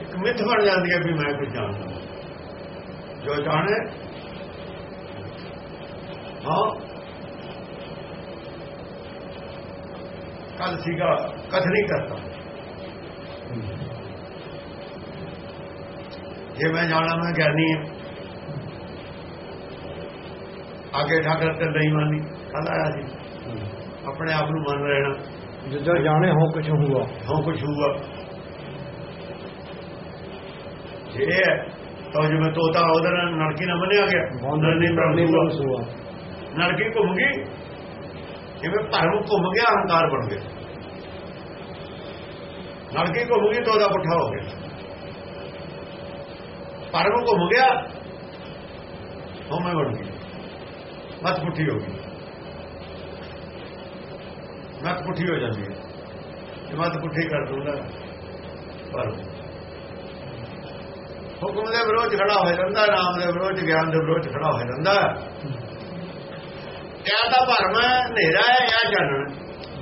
ਇੱਕ ਮਿੱਥ ਬਣ ਜਾਂਦੀ ਹੈ ਵੀ ਮੈਂ ਕੁਝ ਜਾਣਦਾ ਜੋ ਜਾਣੇ ਹਾਂ। ਕੱਲ ਸੀਗਾ ਕਥ ਨਹੀਂ ਕਰਤਾ ਜੇ ਮੈਂ ਜਾਣਾ ਮੈਂ ਗਿਆਨੀ ਹਾਂ। ਆਗੇ ਠਾਕਰ ਤੇ ਨਹੀਂ ਮੰਨੀ ਕੱਲ ਆਇਆ ਸੀ। ਆਪਣੇ ਆਪ ਨੂੰ ਮੰਨ ਲੈਣਾ। ਜਿੱਦਾਂ ਜਾਣੇ ਹੋ ਕੁਛ ਹੁਆ ਹਾਂ ਕੁਛ ਹੁਆ ਜੇ ਤਾਂ ਜਿਵੇਂ ਤੋਤਾ ਉਹਦੇ ਨਾਲ ਨਲਕੀ ਨਾ ਮੰਨਿਆ ਗਿਆ ਬੰਦਰ ਨਹੀਂ ਬ੍ਰਹਮ ਸੁਆ ਨਲਕੀ ਘੁੰਮ ਗਈ। ਜਿਵੇਂ ਭਰਮ ਘੁੰਮ ਗਿਆ ਹੰਕਾਰ ਬਣ ਗਿਆ। ਨਲਕੀ ਘੁੰਮ ਗਈ ਤੋਤਾ ਪੁੱਠਾ ਹੋ ਗਿਆ। ਭਰਮ ਘੁੰਮ ਗਿਆ ਹਉਮੈ ਬਣ ਗਈ। ਮਤ ਪੁੱਠੀ ਹੋ ਗਈ। ਮਤ ਪੁੱਠੀ ਹੋ ਜਾਂਦੀ ਹੈ। ਇਹ ਮਤ ਪੁੱਠੀ ਕਰ ਦੂੰਗਾ ਪਰ ਹੁਕਮ ਦੇ ਵਿਰੋਧ ਖੜਾ ਹੋ ਜਾਂਦਾ ਨਾਮ ਦੇ ਵਿਰੋਧ ਗਿਆਨ ਦੇ ਵਿਰੋਧ ਖੜਾ ਹੋ ਜਾਂਦਾ ਇਹ ਤਾਂ ਭਰਮ ਹੈ, ਹਨੇਰਾ ਹੈ, ਇਹ ਜਾਣਨ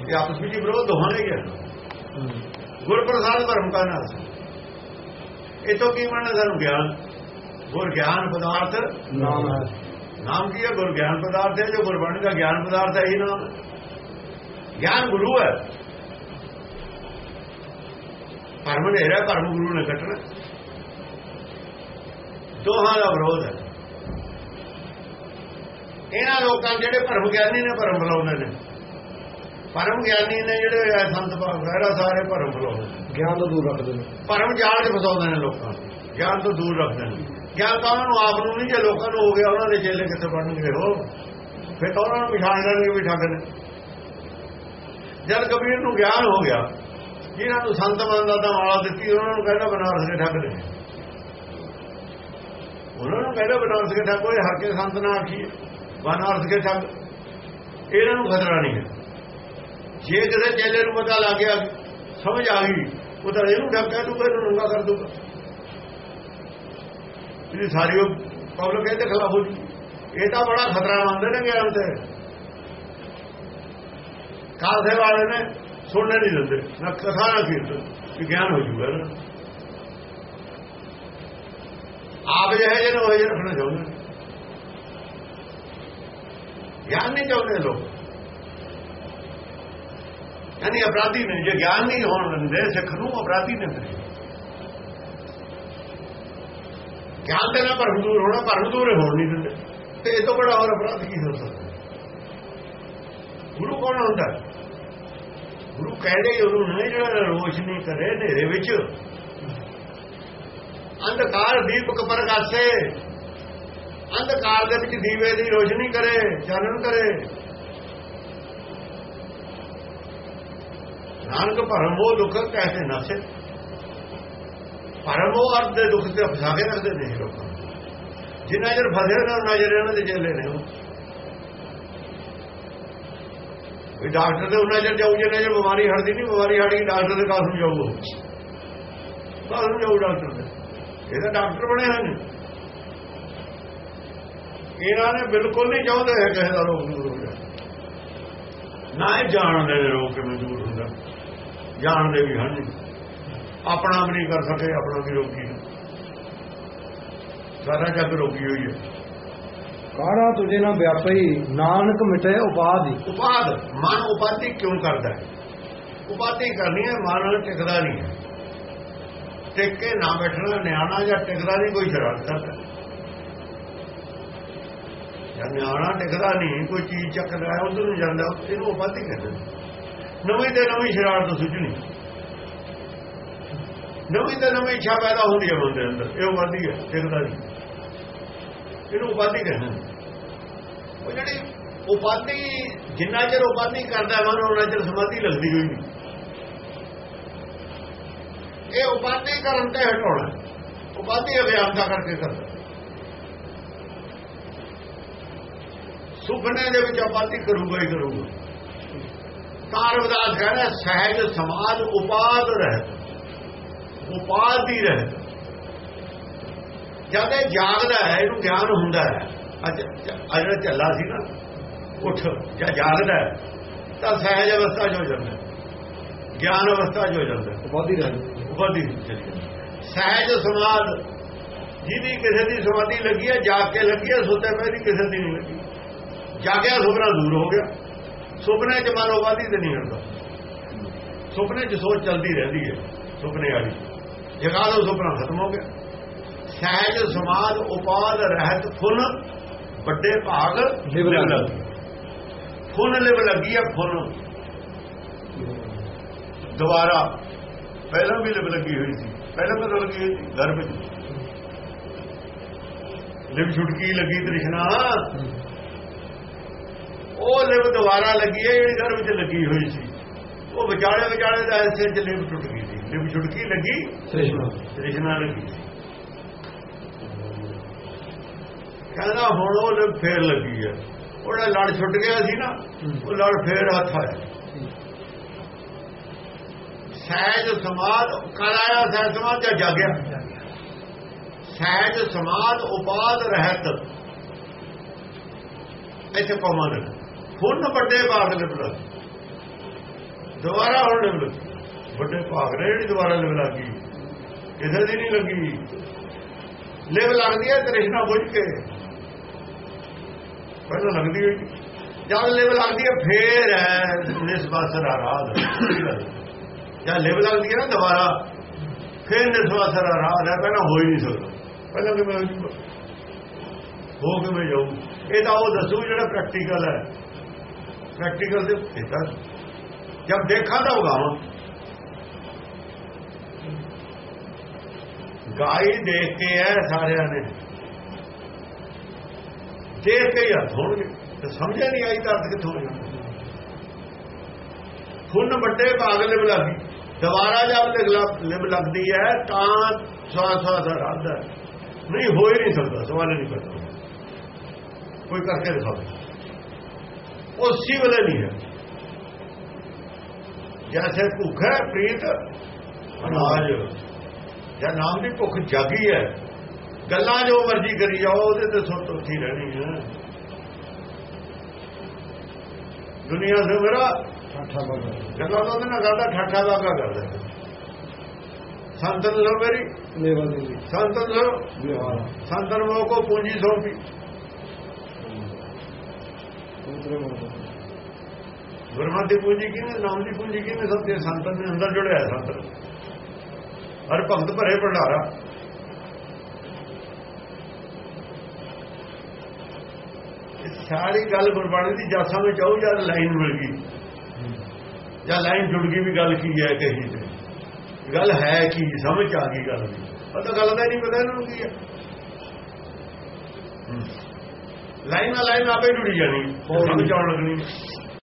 ਇਹ ਆਪਸ ਵਿੱਚ ਵਿਰੋਧ ਦੋਹਾਂ ਨੇ ਗਿਆ ਗੁਰ ਪ੍ਰਸਾਦ ਭਰਮ ਕਾ ਨਾਸ ਇਹ ਤੋਂ ਕੀ ਮੰਨਣਾ ਸਾਨੂੰ ਗਿਆਨ? ਗੁਰ ਗਿਆਨ, ਪਦਾਰਥ, ਨਾਮ। ਹੈ ਨਾਮ ਕੀ ਹੈ? ਗੁਰ ਗਿਆਨ ਪਦਾਰਥ ਹੈ ਜੋ ਗੁਰਬਾਣੀ ਦਾ ਗਿਆਨ ਪਦਾਰਥ ਹੈ ਇਹ ਨਾਮ। ਗਿਆਨ ਗੁਰੂ ਹੈ। ਭਰਮ ਹਨੇਰਾ ਭਰਮ ਗੁਰੂ ਨੇ ਕੱਟਣਾ। ਦੋਹਾਂ ਦਾ ਵਿਰੋਧ ਹੈ। ਇਹਨਾਂ ਲੋਕਾਂ ਜਿਹੜੇ ਭਰਮ ਗਿਆਨੀ ਨੇ ਭਰਮ ਬੁਲਾਉਂਦੇ ਨੇ। ਭਰਮ ਗਿਆਨੀ ਨੇ ਜਿਹੜੇ ਹੈ ਸੰਤ ਵਗੈਰਾ ਸਾਰੇ ਭਰਮ ਬੁਲਾਉਂਦੇ ਨੇ। ਗਿਆਨ ਤੋਂ ਦੂਰ ਰੱਖਦੇ ਨੇ। ਭਰਮ ਜਾਲ 'ਚ ਫਸਾਉਂਦੇ ਨੇ ਲੋਕਾਂ ਨੂੰ। ਗਿਆਨ ਤੋਂ ਦੂਰ ਰੱਖਦੇ ਨੇ। ਗਿਆਨ ਤਾਂ ਉਹਨਾਂ ਨੂੰ ਆਪ ਨੂੰ ਨਹੀਂ ਜੇ ਲੋਕਾਂ ਨੂੰ ਹੋ ਗਿਆ, ਉਹਨਾਂ ਦੇ ਚੇਲੇ ਕਿੱਥੇ ਬਣਨਗੇ? ਉਹ ਫਿਰ ਤਾਂ ਉਹਨਾਂ ਨੂੰ ਪਛਾਣ ਲੈਣਗੇ ਵੀ ਠੱਗ ਨੇ ਜਦ ਕਬੀਰ ਨੂੰ ਗਿਆਨ ਹੋ ਗਿਆ ਜਿਹਨਾਂ ਨੂੰ ਸੰਤ ਮੰਨਦਾ ਤਾਂ ਮਾਲਾ ਦਿੱਤੀ, ਉਹਨਾਂ ਨੂੰ ਕਹਿੰਦਾ ਬਨਾਰਸ ਦੇ ਠੱਗ ਨੇ। ਉਹਨਾਂ ਨੂੰ ਕਹਿੰਦਾ ਬਨਾਰਸ ਦੇ ਠੱਗ ਕੋਈ ਹਰ ਕੇ ਸੰਤ ਨਾ ਆਖੀ ਬਨਾਰਸ ਦੇ ਠੱਗ। ਇਹਨਾਂ ਨੂੰ ਖਤਰਾ ਨਹੀਂ ਹੈ। ਜੇ ਕਿਸੇ ਚੇਲੇ ਨੂੰ ਪਤਾ ਲੱਗ ਗਿਆ, ਸਮਝ ਆ ਗਈ, ਉਹ ਤਾਂ ਇਹਨੂੰ ਠੱਗ ਕਹਿ ਦੂਗਾ, ਇਹਨੂੰ ਨੰਗਾ ਕਰ ਦੂਗਾ। ਇਹ ਸਾਰੀ ਉਹ ਪਬਲਿਕ ਇਹਦੇ ਖਿਲਾਫ ਹੋ ਜੂ ਇਹ ਤਾਂ ਬੜਾ ਖਤਰਾ ਮੰਨਦੇ ਨੇ ਗਿਆਨ ਤੇ। ਕਾਸੇ ਵਾਲੇ ਨੇ ਸੁਣਨੇ ਨਹੀਂ ਦਿੰਦੇ। ਨਾ ਕਥਾ ਨਾ ਕੀਰਤਨ ਗਿਆਨ ਹੋ ਜੂਗਾ ਨਾ ਆਪ ਜਿਹੇ ਜਿਹੇ ਨੂੰ ਉਹ ਜਿਹੇ ਰੱਖਣਾ ਚਾਹੁੰਦੇ ਗਿਆਨ ਨਹੀਂ ਚਾਹੁੰਦੇ ਲੋਕ। ਯਾਨੀ ਅਪਰਾਧੀ ਨੇ, ਜੇ ਗਿਆਨ ਨਹੀਂ ਹੋਣ ਦਿੰਦੇ ਸਿੱਖ ਨੂੰ, ਅਪਰਾਧੀ ਨੇ ਫਿਰ। ਗਿਆਨ ਦੇ ਨਾਲ ਭਰਮ ਦੂਰ ਹੋਣਾ ਭਰਮ ਦੂਰ ਹੋਣ ਨਹੀਂ ਦਿੰਦੇ। ਤੇ ਇਹ ਤੋਂ ਬੜਾ ਹੋਰ ਅਪਰਾਧ ਕੀ ਹੋ ਸਕਦਾ? ਗੁਰੂ ਕੌਣ ਹੁੰਦਾ? ਹੈ? ਗੁਰੂ ਕਹਿੰਦੇ ਉਹਨੂੰ ਨਹੀਂ, ਜਿਹੜਾ ਰੋਸ਼ਨੀ ਕਰੇ, ਹਨੇਰੇ ਵਿੱਚ। ਅੰਧਕਾਰ ਦੀਪਕ ਪ੍ਰਗਾਸੇ ਅੰਧਕਾਰ ਦੇ ਵਿੱਚ ਦੀਵੇ ਦੀ ਰੋਸ਼ਨੀ ਕਰੇ, ਚਾਨਣ ਕਰੇ। ਨਾਨਕ ਭਰਮ ਉਹ ਦੁੱਖ ਕੈਸੇ ਨਸੇ। ਪਰਮ ਉਹ ਅਰਥ ਦੇ ਦੁੱਖ ਤੇ ਫਸਾ ਕੇ ਰੱਖਦੇ ਨੇ ਇਹ ਲੋਕਾਂ। ਨੂੰ। ਜਿੰਨਾ ਚਿਰ ਫਸੇ ਨਾ ਉਹਨਾਂ ਚਿਰ ਇਹਨਾਂ ਦੇ ਚੇਲੇ ਨੇ ਉਹ। ਵੀ ਡਾਕਟਰ ਦੇ ਉਹਨਾਂ ਚਿਰ ਜਾਊ, ਜਿੰਨਾ ਚਿਰ ਬਿਮਾਰੀ ਹਟਦੀ ਨਹੀਂ, ਬਿਮਾਰੀ ਹਟ ਗਈ ਡਾਕਟਰ ਦੇ ਕਾਸ ਨੂੰ ਜਾਊ ਕਾਸ ਨੂੰ ਜਾਊ ਡਾਕਟਰ ਦੇ। ਇਹ ਤਾਂ ਡਾਕਟਰ ਬਣੇ ਹਨ ਇਹਨਾਂ ਨੇ ਬਿਲਕੁਲ ਨਹੀਂ ਚਾਹੁੰਦੇ ਹੈ ਕਿਸੇ ਦਾ ਰੋਗ ਦੂਰ ਹੋ ਜਾਏ। ਨਾ ਇਹ ਜਾਣਦੇ ਨੇ ਰੋਗ ਕਿਵੇਂ ਦੂਰ ਹੁੰਦਾ। ਜਾਣਦੇ ਵੀ ਹਨ। ਆਪਣਾ ਵੀ ਨਹੀਂ ਕਰ ਸਕੇ ਆਪਣਾ ਵੀ ਰੋਗੀ। ਸਾਰਾ ਜੱਗ ਰੋਗੀ ਹੋਈ ਹੈ। ਕਾਣਾ ਤੁਝੇ ਨਾ ਵਿਆਪਈ? ਨਾਨਕ ਮਿਟੇ ਉਪਾਧੀ ਉਪਾਦ ਮਨ ਉਪਾਧੀ ਕਿਉਂ ਕਰਦਾ ਹੈ? ਉਪਾਧੀ ਕਰਨੀ ਹੈ ਮਨ ਟਿਕਦਾ ਨਹੀਂ ਹੈ। ਟਿਕ ਕੇ ਨਾ ਬੈਠਣਾ ਨਿਆਣਾ ਜਾਂ ਟਿਕਦਾ ਨਹੀਂ ਕੋਈ ਸ਼ਰਾਰਤ ਕਰਦਾ ਜਾਂ ਨਿਆਣਾ ਟਿਕਦਾ ਨਹੀਂ ਕੋਈ ਚੀਜ਼ ਚੱਕਦਾ ਹੈ ਉਧਰ ਨੂੰ ਜਾਂਦਾ ਇਹਨੂੰ ਉਪਾਧੀ ਕਹਿੰਦੇ। ਨਵੀਂ ਤੇ ਨਵੀਂ ਸ਼ਰਾਰਤ ਸੁਝਣੀ। ਨਵੀਂ ਤੇ ਨਵੀਂ ਇੱਛਾ ਪੈਦਾ ਹੁੰਦੀ ਹੈ ਮਨ ਦੇ ਅੰਦਰ, ਇਹ ਉਪਾਧੀ ਹੈ ਟਿਕਦਾ ਨਹੀਂ। ਇਹਨੂੰ ਉਪਾਧੀ ਕਹਿੰਦੇ ਉਹ ਜਿਹੜੀ ਉਪਾਧੀ, ਜਿੰਨਾ ਚਿਰ ਉਪਾਧੀ ਕਰਦਾ ਮਨ ਉਹਨਾਂ ਚਿਰ ਸਮਾਧੀ ਲੱਗਦੀ ਹੋਈ ਨਹੀਂ। ਇਹ ਉਪਾਧੀ ਕਰਨ ਤੇ ਹਟਾਉਣਾ, ਉਪਾਧੀ ਅਭਿਆਨਤਾ ਕਰਕੇ ਕਰਦਾ ਸੁਪਨੇ ਦੇ ਵਿੱਚ ਉਪਾਧੀ ਕਰੂਗਾ ਹੀ ਕਰੂਗਾ। ਕਾਰ ਵਿਦਾਸ ਕਹਿੰਦਾ ਸਹਿਜ ਸਮਾਜ ਉਪਾਦ ਰਹਿਤ। ਉਪਾਦੀ ਰਹਿਤ ਜਦ ਇਹ ਜਾਗਦਾ ਹੈ ਇਹਨੂੰ ਗਿਆਨ ਹੁੰਦਾ ਹੈ। ਅੱਜ ਅੱਜ ਜਿਹੜਾ ਚੱਲਾ ਸੀ ਨਾ ਉੱਠ ਜਾਂ ਜਾਗਦਾ ਤਾਂ ਸਹਿਜ ਅਵਸਥਾ ਹੋ ਜਾਂਦਾ। ਗਿਆਨ ਅਵਸਥਾ ਹੋ ਜਾਂਦਾ ਹੈ। ਉਪਾਧੀ ਰਹਿ ਉਪਾਧੀ ਚਲੀ ਜਾਂਦੀ ਹੈ। ਸਹਿਜ ਸਮਾਦ ਜਿਹਦੀ ਕਿਸੇ ਦੀ ਸਮਾਧੀ ਲੱਗੀ ਹੈ ਜਾਗ ਕੇ ਲੱਗੀ ਹੈ ਸੁੱਤੇ ਪਏ ਦੀ ਕਿਸੇ ਦੀ ਨਹੀਂ ਲੱਗੀ। ਜਾਗਿਆ ਸੁਪਨਾ ਦੂਰ ਹੋ ਗਿਆ। ਸੁਪਨੇ 'ਚ ਮਨ ਉਪਾਧੀ ਤੇ ਨਹੀਂ ਹੁੰਦਾ ਸੁਪਨੇ 'ਚ ਸੋਚ ਚਲਦੀ ਰਹਿੰਦੀ ਹੈ ਸੁਪਨੇ ਵਾਲੀ। ਜਗਾ ਦੋ ਸੁਪਨਾ ਖਤਮ ਹੋ ਗਿਆ। ਸਹਿਜ ਸਮਾਦ ਉਪਾਦ ਰਹਿਤ ਫੁੱਲ ਵੱਡੇ ਭਾਗ ਲਿਵ ਲੱਗ। ਲੱਗੀ। ਫੁੱਲ ਲਿਵ ਲੱਗੀ ਹੈ ਫੁੱਲ ਦੁਬਾਰਾ ਪਹਿਲਾਂ ਵੀ ਲਿਵ ਲੱਗੀ ਹੋਈ ਸੀ ਪਹਿਲਾਂ ਕਦੋਂ ਲੱਗੀ ਹੋਈ ਸੀ ਗਰਭ ਵਿੱਚ ਲਿਵ ਛੁਟਕੀ ਲੱਗੀ ਤ੍ਰਿਸ਼ਨਾ। ਉਹ ਲਿਵ ਦੁਬਾਰਾ ਲੱਗੀ ਹੈ ਜਿਹੜੀ ਗਰਭ ਵਿੱਚ ਲੱਗੀ ਹੋਈ ਸੀ। ਉਹ ਵਿਚਾਲੇ ਵਿਚਾਲੇ ਦਾ ਐਸੇ ਚ ਲਿਵ ਟੁੱਟ ਗਈ। ਲਿਵ ਛੁਟਕੀ ਲੱਗੀ ਤ੍ਰਿਸ਼ਨਾ। ਤ੍ਰਿਸ਼ਨਾ ਲੱਗੀ। ਕਹਿੰਦਾ ਹੁਣ ਉਹ ਲਿਵ ਫੇਰ ਲੱਗੀ ਹੈ। ਉਹਦਾ ਲੜ ਛੁੱਟ ਗਿਆ ਸੀ ਨਾ ਉਹ ਲੜ ਫੇਰ ਹੱਥ ਆਇਆ। ਸਹਿਜ ਸਮਾਦ ਕਰਾਇਆ ਸਹਿਜ ਸਮਾਦ ਜਾਂ ਜਾਗਿਆ? ਸਹਿਜ ਸਮਾਦ ਉਪਾਦ ਰਹਿਤ। ਇੱਥੇ ਦੇ ਹੁਣ ਵੱਡੇ ਭਾਗ ਲਿਬਲ ਦੁਬਾਰਾ ਹੁਣ ਲਿਬਲ ਵੱਡੇ ਭਾਗ ਨੇ ਜਿਹੜੀ ਦੁਬਾਰਾ ਲਿਬ ਲੱਗੀ। ਕਿਸੇ ਦੀ ਨਹੀਂ ਲੱਗੀ? ਲਿਬ ਲੱਗਦੀ ਹੈ ਤ੍ਰਿਸ਼ਨਾ ਬੁੱਝ ਕੇ। ਪਹਿਲਾਂ ਲੱਗਦੀ ਹੋਈ। ਜਦ ਲਿਬ ਲੱਗਦੀ ਹੈ, ਫੇਰ ਹੈ ਨਿਸਬਸਰ ਆਰਾਧ ਜਦ ਲਿਬ ਲੱਗਦੀ ਹੈ ਨਾ ਦੁਬਾਰਾ, ਫੇਰ ਨਿਸਬਸਰ ਆਰਾਧ ਹੈ ਪਹਿਲਾਂ ਹੋ ਹੀ ਨਹੀਂ ਸਕਦਾ। ਪਹਿਲਾਂ ਕਿਵੇਂ ਹੋ ਕਿਵੇਂ ਜਾਊ? ਇਹ ਤਾਂ ਉਹ ਦੱਸੂ ਜਿਹੜਾ ਪ੍ਰੈਕਟੀਕਲ ਹੈ। ਪ੍ਰੈਕਟੀਕਲ ਦੇ ਇਹ ਤਾਂ ਜਦ ਦੇਖਾਂ ਤਾਂ ਉਗਾਵਾਂ। ਗਾਈ ਦੇਖ ਕੇ ਹੈ ਸਾਰਿਆਂ ਨੇ। ਦੇਖ ਕੇ ਹੱਥ ਹੋਣਗੇ। ਤੇ ਸਮਝਿਆ ਨਹੀਂ ਆਈ ਤਾਂ ਅਰਥ ਕਿੱਥੋਂ ਹੋ ਜਾਣਾ ਖੁੰਨ ਵੱਡੇ ਭਾਗ ਲਿਬ ਲੱਗੀ। ਦੁਬਾਰਾ ਜਦ ਲਿਬ ਲੱਗਦੀ ਹੈ ਤਾਂ ਸਵਾ ਸਵਾ ਦਾ ਰਾਦਾ ਨਹੀਂ, ਹੋ ਹੀ ਨਹੀਂ ਸਕਦਾ, ਸਵਾਲ ਹੀ ਨਹੀਂ ਕਰਦਾ ਕੋਈ ਕਰਕੇ ਦਿਖਾਵੇ ਉਹ ਸੀ ਵੇਲੇ ਨਹੀਂ ਹੈ। ਜੈਸੇ ਭੁੱਖ ਹੈ, ਪ੍ਰੀਤ, ਅਨਾਜ। ਜਾਂ ਨਾਮ ਦੀ ਭੁੱਖ ਜਾਗੀ ਹੈ ਗੱਲਾਂ ਜੋ ਮਰਜ਼ੀ ਕਰੀ ਜਾਓ ਉਹਦੇ ਤੇ ਸੁੱਤ ਉੱਠੀ ਰਹਿਣੀ ਹੈ। ਦੁਨੀਆ ਸੇ ਮੇਰਾ ਠਾਠਾ ਬਾਗਾ। ਗੱਲਾਂ ਤਾਂ ਨਾਲ ਕਰਦਾ ਠਾਠਾ ਵਾਗਾ ਕਰਦਾ। ਸੰਤਨ ਲੋ ਮੇਰੀ। ਲੇਵਾ ਦੇ ਸੰਤਨ ਲੋ ਸੰਤਨ ਮੋ ਕੋ ਪੂੰਜੀ ਸੌਂਪੀ। ਗੁਰਮਤਿ ਦੀ ਪੂੰਜੀ ਕਿਵੇਂ ਨਾਮ ਦੀ ਪੂੰਜੀ ਕਿਵੇਂ ਸਭ ਦੇ ਸੰਤਨ ਦੇ ਅੰਦਰ ਜੁੜਿਆ ਸੰਤਨ। ਹਰ ਭਗਤ ਭਰੇ ਭੰਡਾਰਾ। ਸਾਰੀ ਗੱਲ ਗੁਰਬਾਣੀ ਦੀ ਜਦ ਸਮਝ ਆਉ ਜਾਂ ਲਾਈਨ ਮਿਲ ਗਈ? ਜਾਂ ਲਾਈਨ ਜੁੜ ਗਈ ਵੀ ਗੱਲ ਕੀ ਹੈ ਕਹੀ ਤੇ? ਗੱਲ ਹੈ ਕੀ? ਸਮਝ ਆ ਗਈ ਗੱਲ ਦੀ। ਪਤਾ ਗੱਲ ਦਾ ਹੀ ਨਹੀਂ ਪਤਾ ਇਹਨਾਂ ਨੂੰ ਕੀ ਹੈ। ਲਾਈਨ ਨਾਲ ਲਾਈਨ ਆਪੇ ਜੁੜੀ ਜਾਣੀ ਸਮਝ ਆਉਣ ਲੱਗਣੀ।